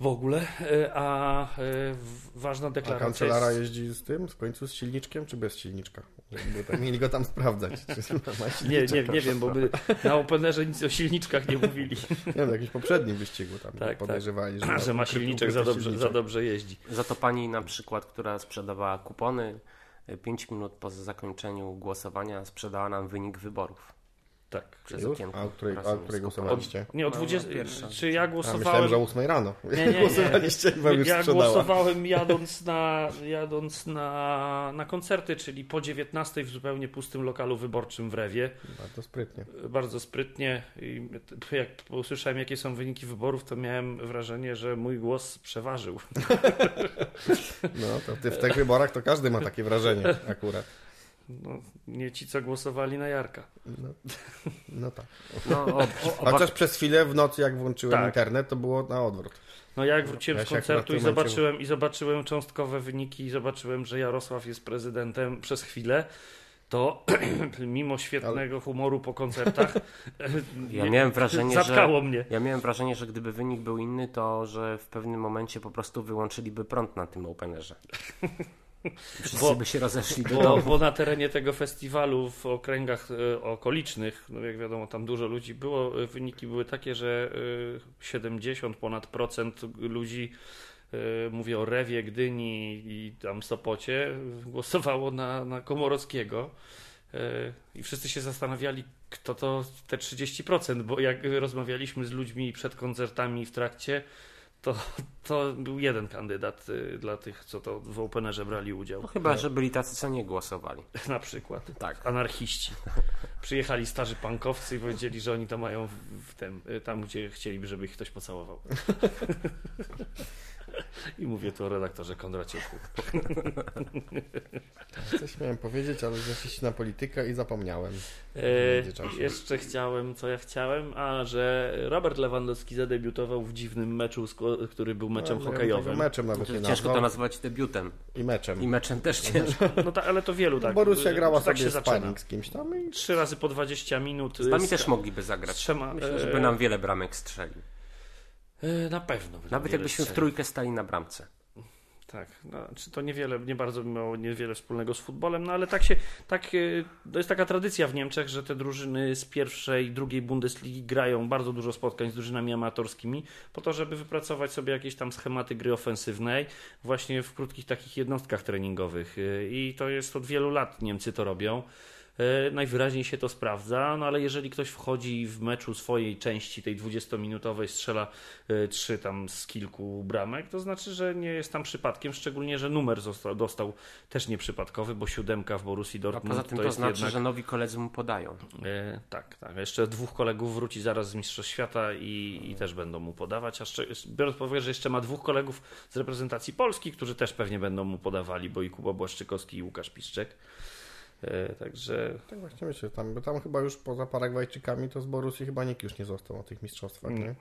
w ogóle. E, A e, ważna A deklaracja kancelara jest... jeździ z tym, w końcu z silniczkiem, czy bez silniczka? Żeby tak, mieli go tam sprawdzać. Czy *laughs* ma Nie, nie, nie wiem, bo by na Openerze nic o silniczkach nie mówili, Nie wiem, w jakimś poprzednim wyścigu tam Tak, podejrzewali, że *clears throat* ma ukryty- silniczek za dobrze, za silniczek. dobrze jeździ. Za to pani na przykład, która sprzedawała kupony, 5 minut po zakończeniu głosowania sprzedała nam wynik wyborów. Tak. Przez Już? okienko. A o której, a o której głosowaliście? Nie, o No, 20. pierwsza. Czy ja A głosowałem. myślałem, że o 8 rano. Nie, nie, nie. *laughs* Głosowaliście i wam już Ja sprzedała. głosowałem jadąc na, jadąc na, na koncerty, czyli po 19 w zupełnie pustym lokalu wyborczym w Rewie. Bardzo sprytnie. Bardzo sprytnie. I jak usłyszałem, jakie są wyniki wyborów, to miałem wrażenie, że mój głos przeważył. *laughs* No, to ty w tych wyborach to każdy ma takie wrażenie akurat. No, nie ci, co głosowali na Jarka. No, *laughs* no tak. No, o, Chociaż przez chwilę w nocy, jak włączyłem Tak. internet, to było na odwrót. No ja jak wróciłem Ja z koncertu i zobaczyłem, i zobaczyłem cząstkowe wyniki i zobaczyłem, że Jarosław jest prezydentem przez chwilę, to *clears throat* mimo świetnego humoru po koncertach *laughs* Ja nie- miałem wrażenie, że- zatkało mnie. ja miałem wrażenie, że gdyby wynik był inny, to że w pewnym momencie po prostu wyłączyliby prąd na tym openerze. *laughs* Wszyscy Bo- by się rozeszli do Bo, domu. bo na terenie tego festiwalu w okręgach e, okolicznych, no jak wiadomo, tam dużo ludzi było, e, wyniki były takie, że e, 70 ponad procent ludzi, e, mówię o Rewie, Gdyni i tam Sopocie, głosowało na, na Komorowskiego. E, I wszyscy się zastanawiali, kto to te 30%, bo jak rozmawialiśmy z ludźmi przed koncertami w trakcie, to, to był jeden kandydat e, dla tych, co to w Openerze brali udział. No, chyba, że byli tacy, co nie głosowali. *laughs* Na przykład. Tak. Anarchiści. *laughs* Przyjechali starzy pankowcy i powiedzieli, że oni to mają w, w tym, y, tam, gdzie chcieliby, żeby ich ktoś pocałował. *laughs* *laughs* I mówię tu o redaktorze Kondraciuku. *laughs* Coś miałem powiedzieć, ale zeszliście na politykę i zapomniałem. E, jeszcze chciałem, co ja chciałem, a że Robert Lewandowski zadebiutował w dziwnym meczu, który był meczem No, hokejowym. Meczem nawet nie Ciężko nazwał. to nazwać debiutem. I meczem. I meczem też ciężko. No tak, ale to wielu tak. Borussia grała tak sobie się zaczyna. sparring z kimś tam i Trzy razy po 20 minut. Z nami z- też mogliby z zagrać. trzema, Myślę, e, żeby nam wiele bramek strzelił. E, Na pewno. Nawet jakbyśmy w trójkę stali na bramce. Tak, no, czy to niewiele, nie bardzo miało niewiele wspólnego z futbolem, no ale tak się, tak, e, to jest taka tradycja w Niemczech, że te drużyny z pierwszej, drugiej Bundesligi grają bardzo dużo spotkań z drużynami amatorskimi, po to, żeby wypracować sobie jakieś tam schematy gry ofensywnej, właśnie w krótkich takich jednostkach treningowych E, i to jest od wielu lat Niemcy to robią. E, Najwyraźniej się to sprawdza, no ale jeżeli ktoś wchodzi w meczu swojej części, tej 20-minutowej, strzela e, trzy tam z kilku bramek, to znaczy, że nie jest tam przypadkiem, szczególnie, że numer został, dostał też nieprzypadkowy, bo siódemka w Borussii A Dortmund poza tym to, jest znaczy, jednak... że nowi koledzy mu podają. E, tak, tak. Jeszcze dwóch kolegów wróci zaraz z Mistrzostw Świata i, i też będą mu podawać. A jeszcze, biorąc pod uwagę, że jeszcze ma dwóch kolegów z reprezentacji Polski, którzy też pewnie będą mu podawali, bo i Kuba Błaszczykowski i Łukasz Piszczek. E, także tak właśnie myślę, tam, bo tam chyba już poza Paragwajczykami to z Borussii chyba nikt już nie został na tych mistrzostwach, nie?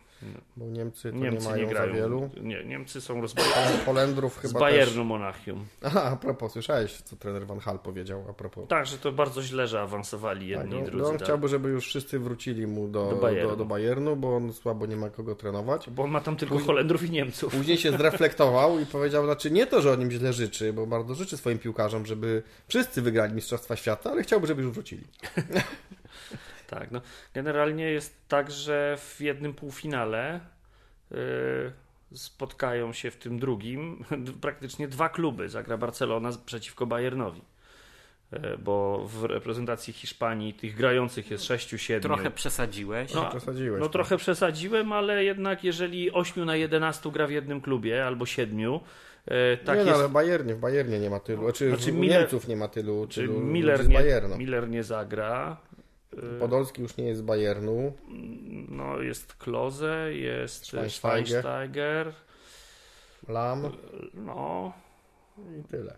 Bo Niemcy to Niemcy nie mają nie grają. za wielu. Nie, Niemcy są rozbojeni. Holendrów Z chyba Bayernu też. Monachium. Aha, a propos, słyszałeś, co trener Van Hal powiedział a propos. Tak, że to bardzo źle, że awansowali Tak, jedni no, i no, drudzy. on tak. chciałby, żeby już wszyscy wrócili mu do, Do do, Bayernu. do, Bayernu, bo on słabo nie ma kogo trenować. Bo on ma tam tylko Później- Holendrów i Niemców. Później się *laughs* zreflektował i powiedział, znaczy nie to, że on im źle życzy, bo bardzo życzy swoim piłkarzom, żeby wszyscy wygrali Mistrzostwa Świata, ale chciałby, żeby już wrócili. *laughs* Tak, no. Generalnie jest tak, że w jednym półfinale yy, spotkają się w tym drugim *laughs* praktycznie dwa kluby. Zagra Barcelona przeciwko Bayernowi. Yy, bo w reprezentacji Hiszpanii tych grających jest 6-7. Trochę przesadziłeś. No, Przesadziłeś. No trochę przesadziłem, ale jednak jeżeli 8 na 11 gra w jednym klubie albo 7, yy, tak nie, no, jest. ale w Bayernie, w Bayernie nie ma tylu, znaczy, Znaczy w Miller- Niemców nie ma tylu, Czy tylu Miller nie. Miller nie zagra. Yy, Podolski już nie jest z Bayernu. No, jest Kloze, jest Schweinsteiger. Schweinsteiger. Lam No, i tyle.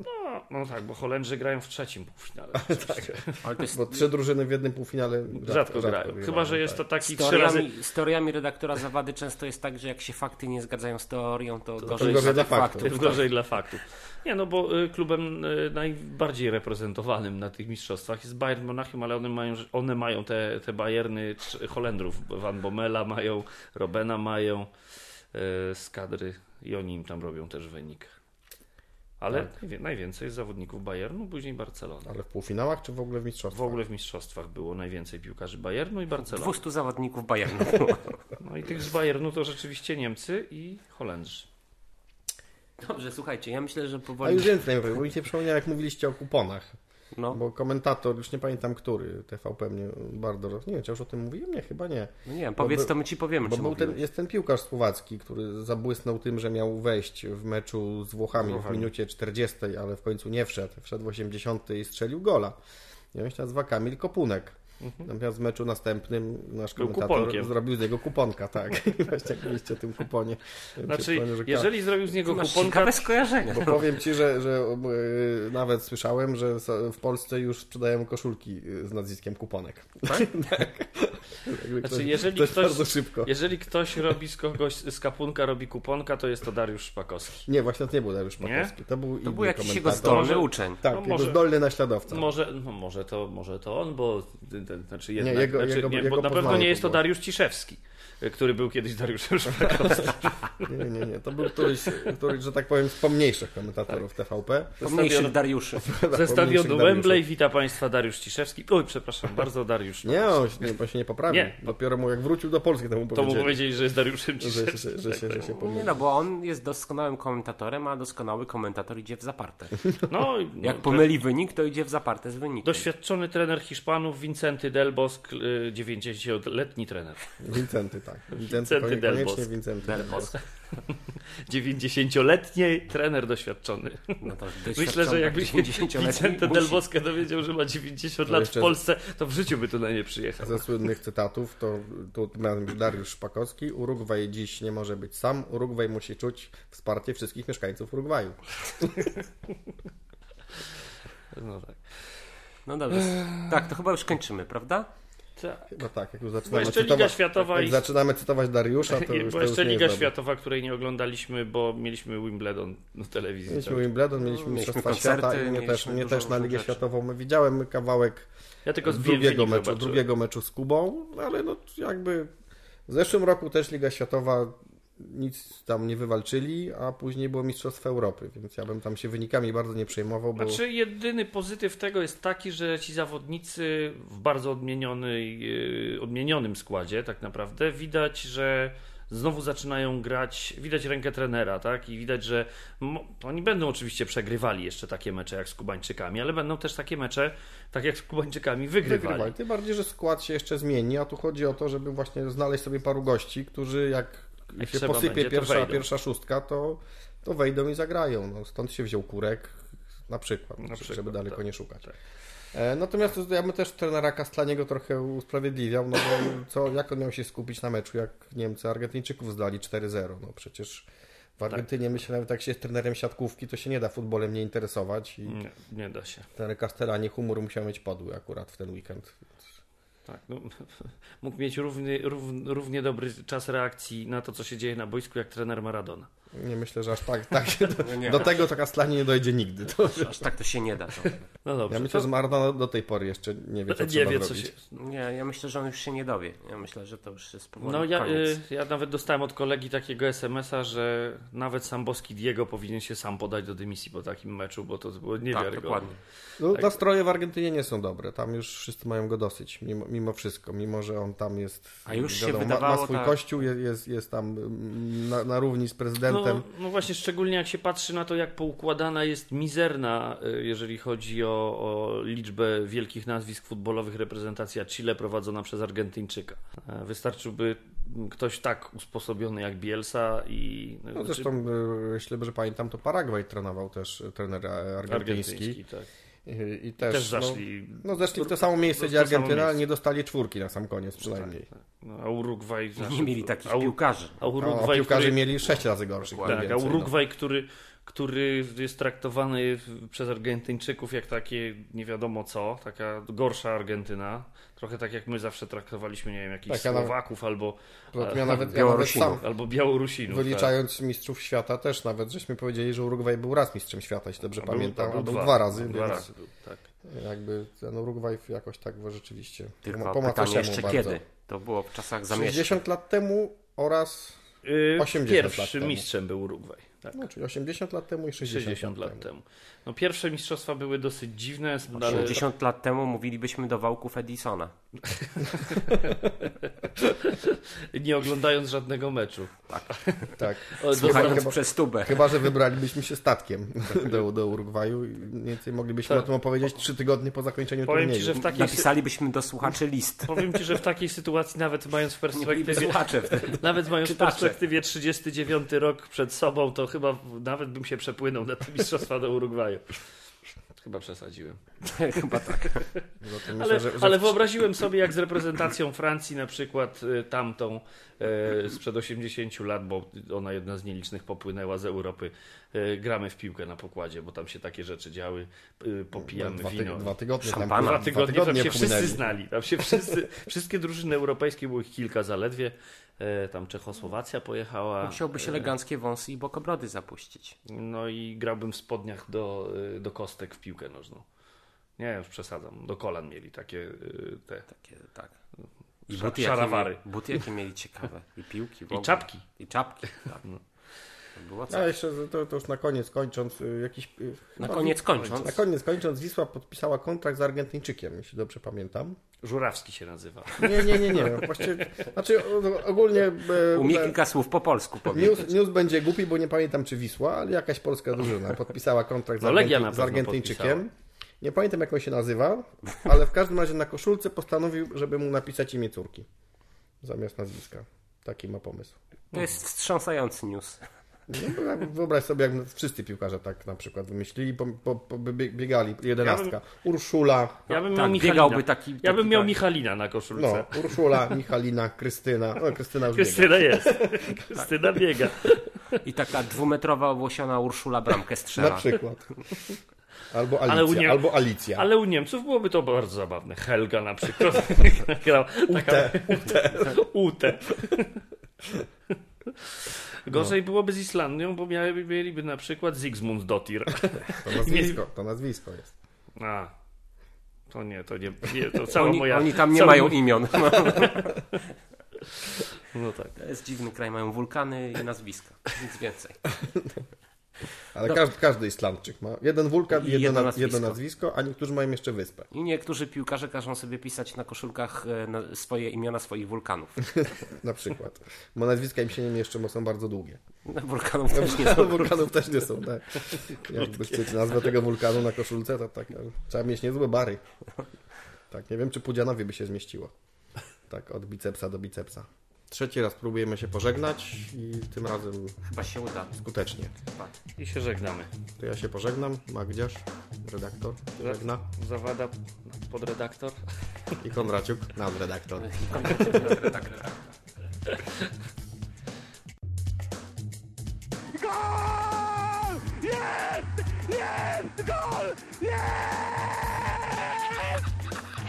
No, no tak, bo Holendrzy grają w trzecim półfinale. *laughs* Ale to jest Bo trzy drużyny w jednym półfinale Rzadko, grają. grywają, Chyba, że jest to tak. taki z trzy razy. teoriami, z teoriami redaktora Zawady często jest tak, że jak się fakty nie zgadzają z teorią, to, gorzej gorzej dla dla tych faktów. faktów. Gorzej dla faktów. Nie, no bo y, klubem y, najbardziej reprezentowanym na tych mistrzostwach jest Bayern Monachium, ale one mają, one mają te, te Bayerny Holendrów. Van Bommela mają, Robena mają y, z kadry i oni im tam robią też wynik. Ale najwie- najwięcej jest zawodników Bayernu, później Barcelona. Ale w półfinałach czy w ogóle w W mistrzostwach? ogóle w mistrzostwach było najwięcej piłkarzy Bayernu i Barcelony. 200 zawodników Bayernu. *laughs* No i tych z Bayernu to rzeczywiście Niemcy i Holendrzy. Dobrze, słuchajcie, ja myślę, że A powoli... już więcej, bo mi się przypomniało, jak mówiliście o kuponach. No, Bo komentator, już nie pamiętam który, TVP mnie bardzo... Nie wiem, czy już o tym mówiłem? Nie, chyba nie. no nie wiem, powiedz by- to my ci powiemy, Bo był ten, jest ten piłkarz słowacki, który zabłysnął tym, że miał wejść w meczu z Włochami, Z Włochami. w minucie 40, ale w końcu nie wszedł. Wszedł w 80 i strzelił gola. I on się nazywa Kamil Kopunek. Natomiast w meczu następnym nasz Mhm. Był komentator kuponkiem. zrobił z niego kuponka, tak. *laughs* Właśnie jak mówiliście o tym kuponie. Znaczy, że jeżeli zrobił z niego masz kuponka, ciekawe skojarzenia. Bo powiem Ci, że, że e, nawet słyszałem, że w Polsce już sprzedają koszulki e, z nazwiskiem kuponek. Tak? *laughs* Jakby Znaczy, ktoś- jeżeli ktoś ktoś- bardzo szybko. jeżeli ktoś robi z kogoś, z kapunka robi kuponka, to jest to Dariusz Szpakowski. Nie, właśnie to nie był Dariusz Nie? Szpakowski. To był, To był jakiś jego zdolny uczeń. Tak, No jego może- zdolny naśladowca. Może, no może, to, może to on, bo ten, znaczy jednak, jego- znaczy, jego- nie, jego bo na pewno nie jest to. Dariusz Ciszewski, który był kiedyś Dariuszem *laughs* Szpakowskim. Nie, nie, nie. To był któryś, któryś, że tak powiem, z pomniejszych komentatorów TVP. Pomniejszych Dariuszy. *laughs* Ze stadionu. Wembley wita Państwa Dariusz Ciszewski. Oj, przepraszam bardzo, Dariusz. Nie, on się nie, on się nie poprawił. Nie. Dopiero mu jak wrócił do Polski, to mu To mu powiedzieli, powiedzieli, że jest Dariuszem że, Ciszewskim. że, że, się, że się Nie pomylił. no, bo on jest doskonałym komentatorem, a doskonały komentator idzie w zaparte. No, Jak no, pomyli wynik, to idzie w zaparte z wynikiem. Doświadczony trener Hiszpanów, Wincenty Delbosk, y, 90-letni trener. Wincenty, tak. Wincenty, Wincenty konie- Del koniecznie Bosque. Wincenty. Del Bosque. 90-letni *laughs* trener doświadczony. No to *laughs* Myślę, że jakby się 90-letni Vicente musi- Del Bosque dowiedział, że ma 90 To lat w Polsce, to w życiu by tu na nie przyjechał. Ze słynnych cytatów to tu miałem Dariusz Szpakowski. Urugwaj dziś nie może być sam. Urugwaj musi czuć wsparcie wszystkich mieszkańców Urugwaju. No tak. No dobrze. Tak, to chyba już kończymy, prawda? Tak. Chyba tak, jak już Bo zaczynamy jeszcze Liga cytować, Światowa jak i zaczynamy cytować Dariusza, to *laughs* już, bo to już jeszcze nie Liga. Światowa, której nie oglądaliśmy, bo mieliśmy Wimbledon na telewizji. Mieliśmy czas. Wimbledon, mieliśmy Mieliśmy Mistrzostwa koncerty, Świata i mnie też, mnie też na Ligę rzeczy. Światową. Widziałem kawałek Ja tylko z drugiego meczu, zobaczyłem. drugiego meczu z Kubą, ale no jakby w zeszłym roku też Liga Światowa nic tam nie wywalczyli, a później było Mistrzostwo Europy, więc ja bym tam się wynikami bardzo nie przejmował, bo Znaczy, jedyny pozytyw tego jest taki, że ci zawodnicy w bardzo odmienionej, yy, odmienionym składzie, tak naprawdę, widać, że znowu zaczynają grać, widać rękę trenera, tak? I widać, że oni będą oczywiście przegrywali jeszcze takie mecze jak z Kubańczykami, ale będą też takie mecze, tak jak z Kubańczykami, wygrywali. wygrywali. Tym bardziej, że skład się jeszcze zmieni, a tu chodzi o to, żeby właśnie znaleźć sobie paru gości, którzy jak, Jak się posypie będzie, pierwsza, pierwsza szóstka, to, to wejdą i zagrają. No, stąd się wziął Kurek na przykład, Na żeby przykład, daleko tak. nie szukać. Tak. E, Natomiast ja bym też trenera Kastlaniego trochę usprawiedliwiał, no bo co, jak on miał się skupić na meczu, jak Niemcy Argentyńczyków zdali 4-0. No przecież w Argentynie myślę, nawet jak się jest trenerem siatkówki, to się nie da futbolem nie interesować i Nie, nie da się. trener Castellani humor musiał mieć podły akurat w ten weekend. Tak, no, *laughs* mógł mieć równy, rów, równie dobry czas reakcji na to, co się dzieje na boisku, jak trener Maradona. Nie myślę, że aż tak, tak się do, *laughs* No nie. do tego to Castellani nie dojdzie nigdy. To, Aż tak to się nie da. To. No dobrze. ja myślę, to- że Maradona do tej pory jeszcze nie wie, co *laughs* nie wie, co się... Nie, ja myślę, że on już się nie dowie. Ja myślę, że to już jest powoli No ja, y, ja nawet dostałem od kolegi takiego SMS-a, że nawet sam boski Diego powinien się sam podać do dymisji po takim meczu, bo to było tak, niewiarygodne. dokładnie. No, Tak. Nastroje w Argentynie nie są dobre. Tam już wszyscy mają go dosyć, mimo, mimo wszystko. Mimo, że on tam jest. A już się ma, wydawało, ma swój tak. kościół, jest, jest, jest tam mm, na, na równi z prezydentem. No, no właśnie, szczególnie jak się patrzy na to, jak poukładana jest mizerna, y, jeżeli chodzi o, o liczbę wielkich nazwisk futbolowych reprezentacja Chile prowadzona przez Argentyńczyka. E, Wystarczyłby ktoś tak usposobiony jak Bielsa i... No, znaczy, zresztą, e, jeśli dobrze pamiętam, to Paragwaj trenował też e, trener e, argentyński. argentyński, tak. I, i Też, też, zaszli... No, no, zeszli w to samo miejsce, gdzie Argentyna, ale nie dostali czwórki na sam koniec przynajmniej. Tak, tak. No, a Urugwaj... Nie mieli takich a, piłkarzy. A A, a Urugwaj, piłkarze który, mieli sześć razy gorszych. Tak, a no. Urugwaj który, który jest traktowany przez Argentyńczyków jak takie nie wiadomo co, taka gorsza Argentyna. Trochę tak jak my zawsze traktowaliśmy, nie wiem, jakichś Tak, ja nawet- Słowaków albo, No, ja nawet, ja nawet Białorusinów. sam, albo Białorusinów. tak. Wyliczając mistrzów świata też nawet, żeśmy powiedzieli, że Urugwaj był raz mistrzem świata, jeśli dobrze był- pamiętam, a a był dwa, razy, Dwa więc razy był, tak. jakby ten Urugwaj jakoś tak bo rzeczywiście Tylko po pytanie jeszcze bardzo. kiedy? To było w czasach zamieszki. 60 lat temu oraz, Yy, 80 lat Pierwszym temu. mistrzem był Urugwaj. Tak. no czyli 80 lat temu i 60, 60 lat, lat temu. temu. No pierwsze mistrzostwa były dosyć dziwne, ale 80 lat temu mówilibyśmy do wałków Edisona. *laughs* Nie oglądając żadnego meczu. Tak. Do- Słuchając chyba- przez tubę. Chyba, że wybralibyśmy się statkiem do, do Urugwaju i mniej więcej moglibyśmy Tak. o tym opowiedzieć trzy tygodnie po zakończeniu Powiem turnieju. ci, że w takiej, Napisalibyśmy do słuchaczy list. powiem ci, że w takiej sytuacji nawet mając w perspektywie słuchacze. Nawet mając w perspektywie 39 rok przed sobą, to chyba nawet bym się przepłynął na te mistrzostwa do Urugwaju. Chyba przesadziłem. *laughs* Chyba tak. Myślę, Ale, że, że ale wyobraziłem sobie, jak z reprezentacją Francji, na przykład y, tamtą e, sprzed 80 lat, bo ona jedna z nielicznych popłynęła z Europy, e, gramy w piłkę na pokładzie, bo tam się takie rzeczy działy, y, popijamy dwa, wino. dwa tygodnie tam. Dwa dwa tygodnie, tam się płynęli. wszyscy znali. Tam się wszyscy, wszystkie drużyny europejskie, było ich kilka zaledwie. E, Tam Czechosłowacja pojechała. Musiałbyś eleganckie wąsy i bokobrody zapuścić. No i grałbym w spodniach do, y, do kostek w piłkę nożną. Nie, już przesadzam. Do kolan mieli takie te. Takie, tak. I buty jakie, szarawary. mieli, buty jakie mieli ciekawe. I piłki. I czapki. I czapki. Tak. To było A co. jeszcze to, to już na koniec kończąc, y, jakiś... y, Na koniec kończąc. Na koniec kończąc, Wisła podpisała kontrakt z Argentyńczykiem, jeśli dobrze pamiętam. Żurawski się nazywa. Nie, nie, nie, nie. Właściwie, znaczy ogólnie... e, Umie e, kilka słów po polsku powiedzieć. News, news będzie głupi, bo nie pamiętam czy Wisła, ale jakaś polska drużyna podpisała kontrakt z, No, Argenty- z Argentyńczykiem. Nie pamiętam jak on się nazywa, ale w każdym razie na koszulce postanowił, żeby mu napisać imię córki zamiast nazwiska. Taki ma pomysł. To jest wstrząsający news. No, wyobraź sobie, jak wszyscy piłkarze tak na przykład wymyślili, po, po, biegali jedenastka. Urszula, Ja bym tak, miał Michalina. biegałby taki- ja bym taki miał tak. Michalina na koszulce. no, Urszula, Michalina, Krystyna. No, Krystyna już biega. Krystyna jest. Krystyna biega. I taka dwumetrowa owłosiona Urszula bramkę Na strzela. przykład. Albo Ale Alicja, u nie- albo Alicja. Ale u Niemców byłoby to bardzo zabawne. Helga na przykład. *laughs* Grał taka... Ute. *laughs* Gorzej byłoby z Islandią, bo miały, mieliby na przykład Zygmunt Dotir. To *laughs* nazwisko, to nazwisko jest. A, to nie, to nie, nie to cała Oni, moja... oni tam nie cała mają imion. No. *laughs* *laughs* No tak. To jest dziwny kraj, mają wulkany i nazwiska. Nic więcej. Ale No. każdy, każdy Islandczyk ma jeden wulkan I jedno, jedno na- nazwisko. jedno nazwisko, a niektórzy mają jeszcze wyspę. I niektórzy piłkarze każą sobie pisać na koszulkach e, swoje imiona swoich wulkanów. *laughs* Na przykład. Bo nazwiska im się nie mieszczą, bo są bardzo długie. Na wulkanów też nie są. *laughs* Wulkanów też nie są, tak. *laughs* Jakby chcecie nazwę tego wulkanu na koszulce, to tak, trzeba mieć niezłe bary. Tak, nie wiem, czy Pudzianowi by się zmieściło. Tak, od bicepsa do bicepsa. Trzeci raz próbujemy się pożegnać i tym razem Chyba się uda. skutecznie. Chyba. I się żegnamy. To ja się pożegnam, Magdziarz, redaktor, żegna Zawada podredaktor. i Konraciuk, nasz redaktor. Tak. Gol! Jest! Jest! Gol!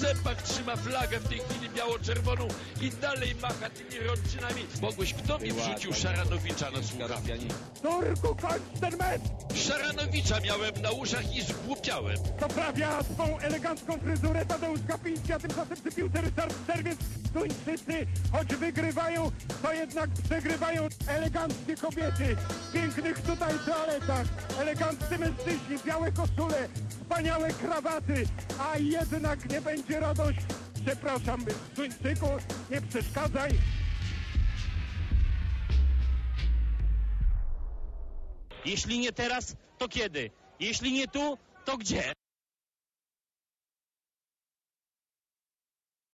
Zębach trzyma flagę w tej chwili biało-czerwoną i dalej macha tymi rączynami. Mogłeś, kto mi wrzucił Szaranowicza na słuchawki? Turku, kończ ten mecz! Szaranowicza miałem na uszach i zgłupiałem. Poprawia swą elegancką fryzurę Tadeusz Kapiński, a tymczasem przy piłce Ryszard Czerwiec. Duńczycy, choć wygrywają, to jednak przegrywają eleganckie kobiety. W pięknych tutaj toaletach, eleganccy mężczyźni, białe koszule, wspaniałe krawaty, a jednak nie będzie radość. Przepraszam, Duńczyku, nie przeszkadzaj. Jeśli nie teraz, to kiedy? Jeśli nie tu, to gdzie?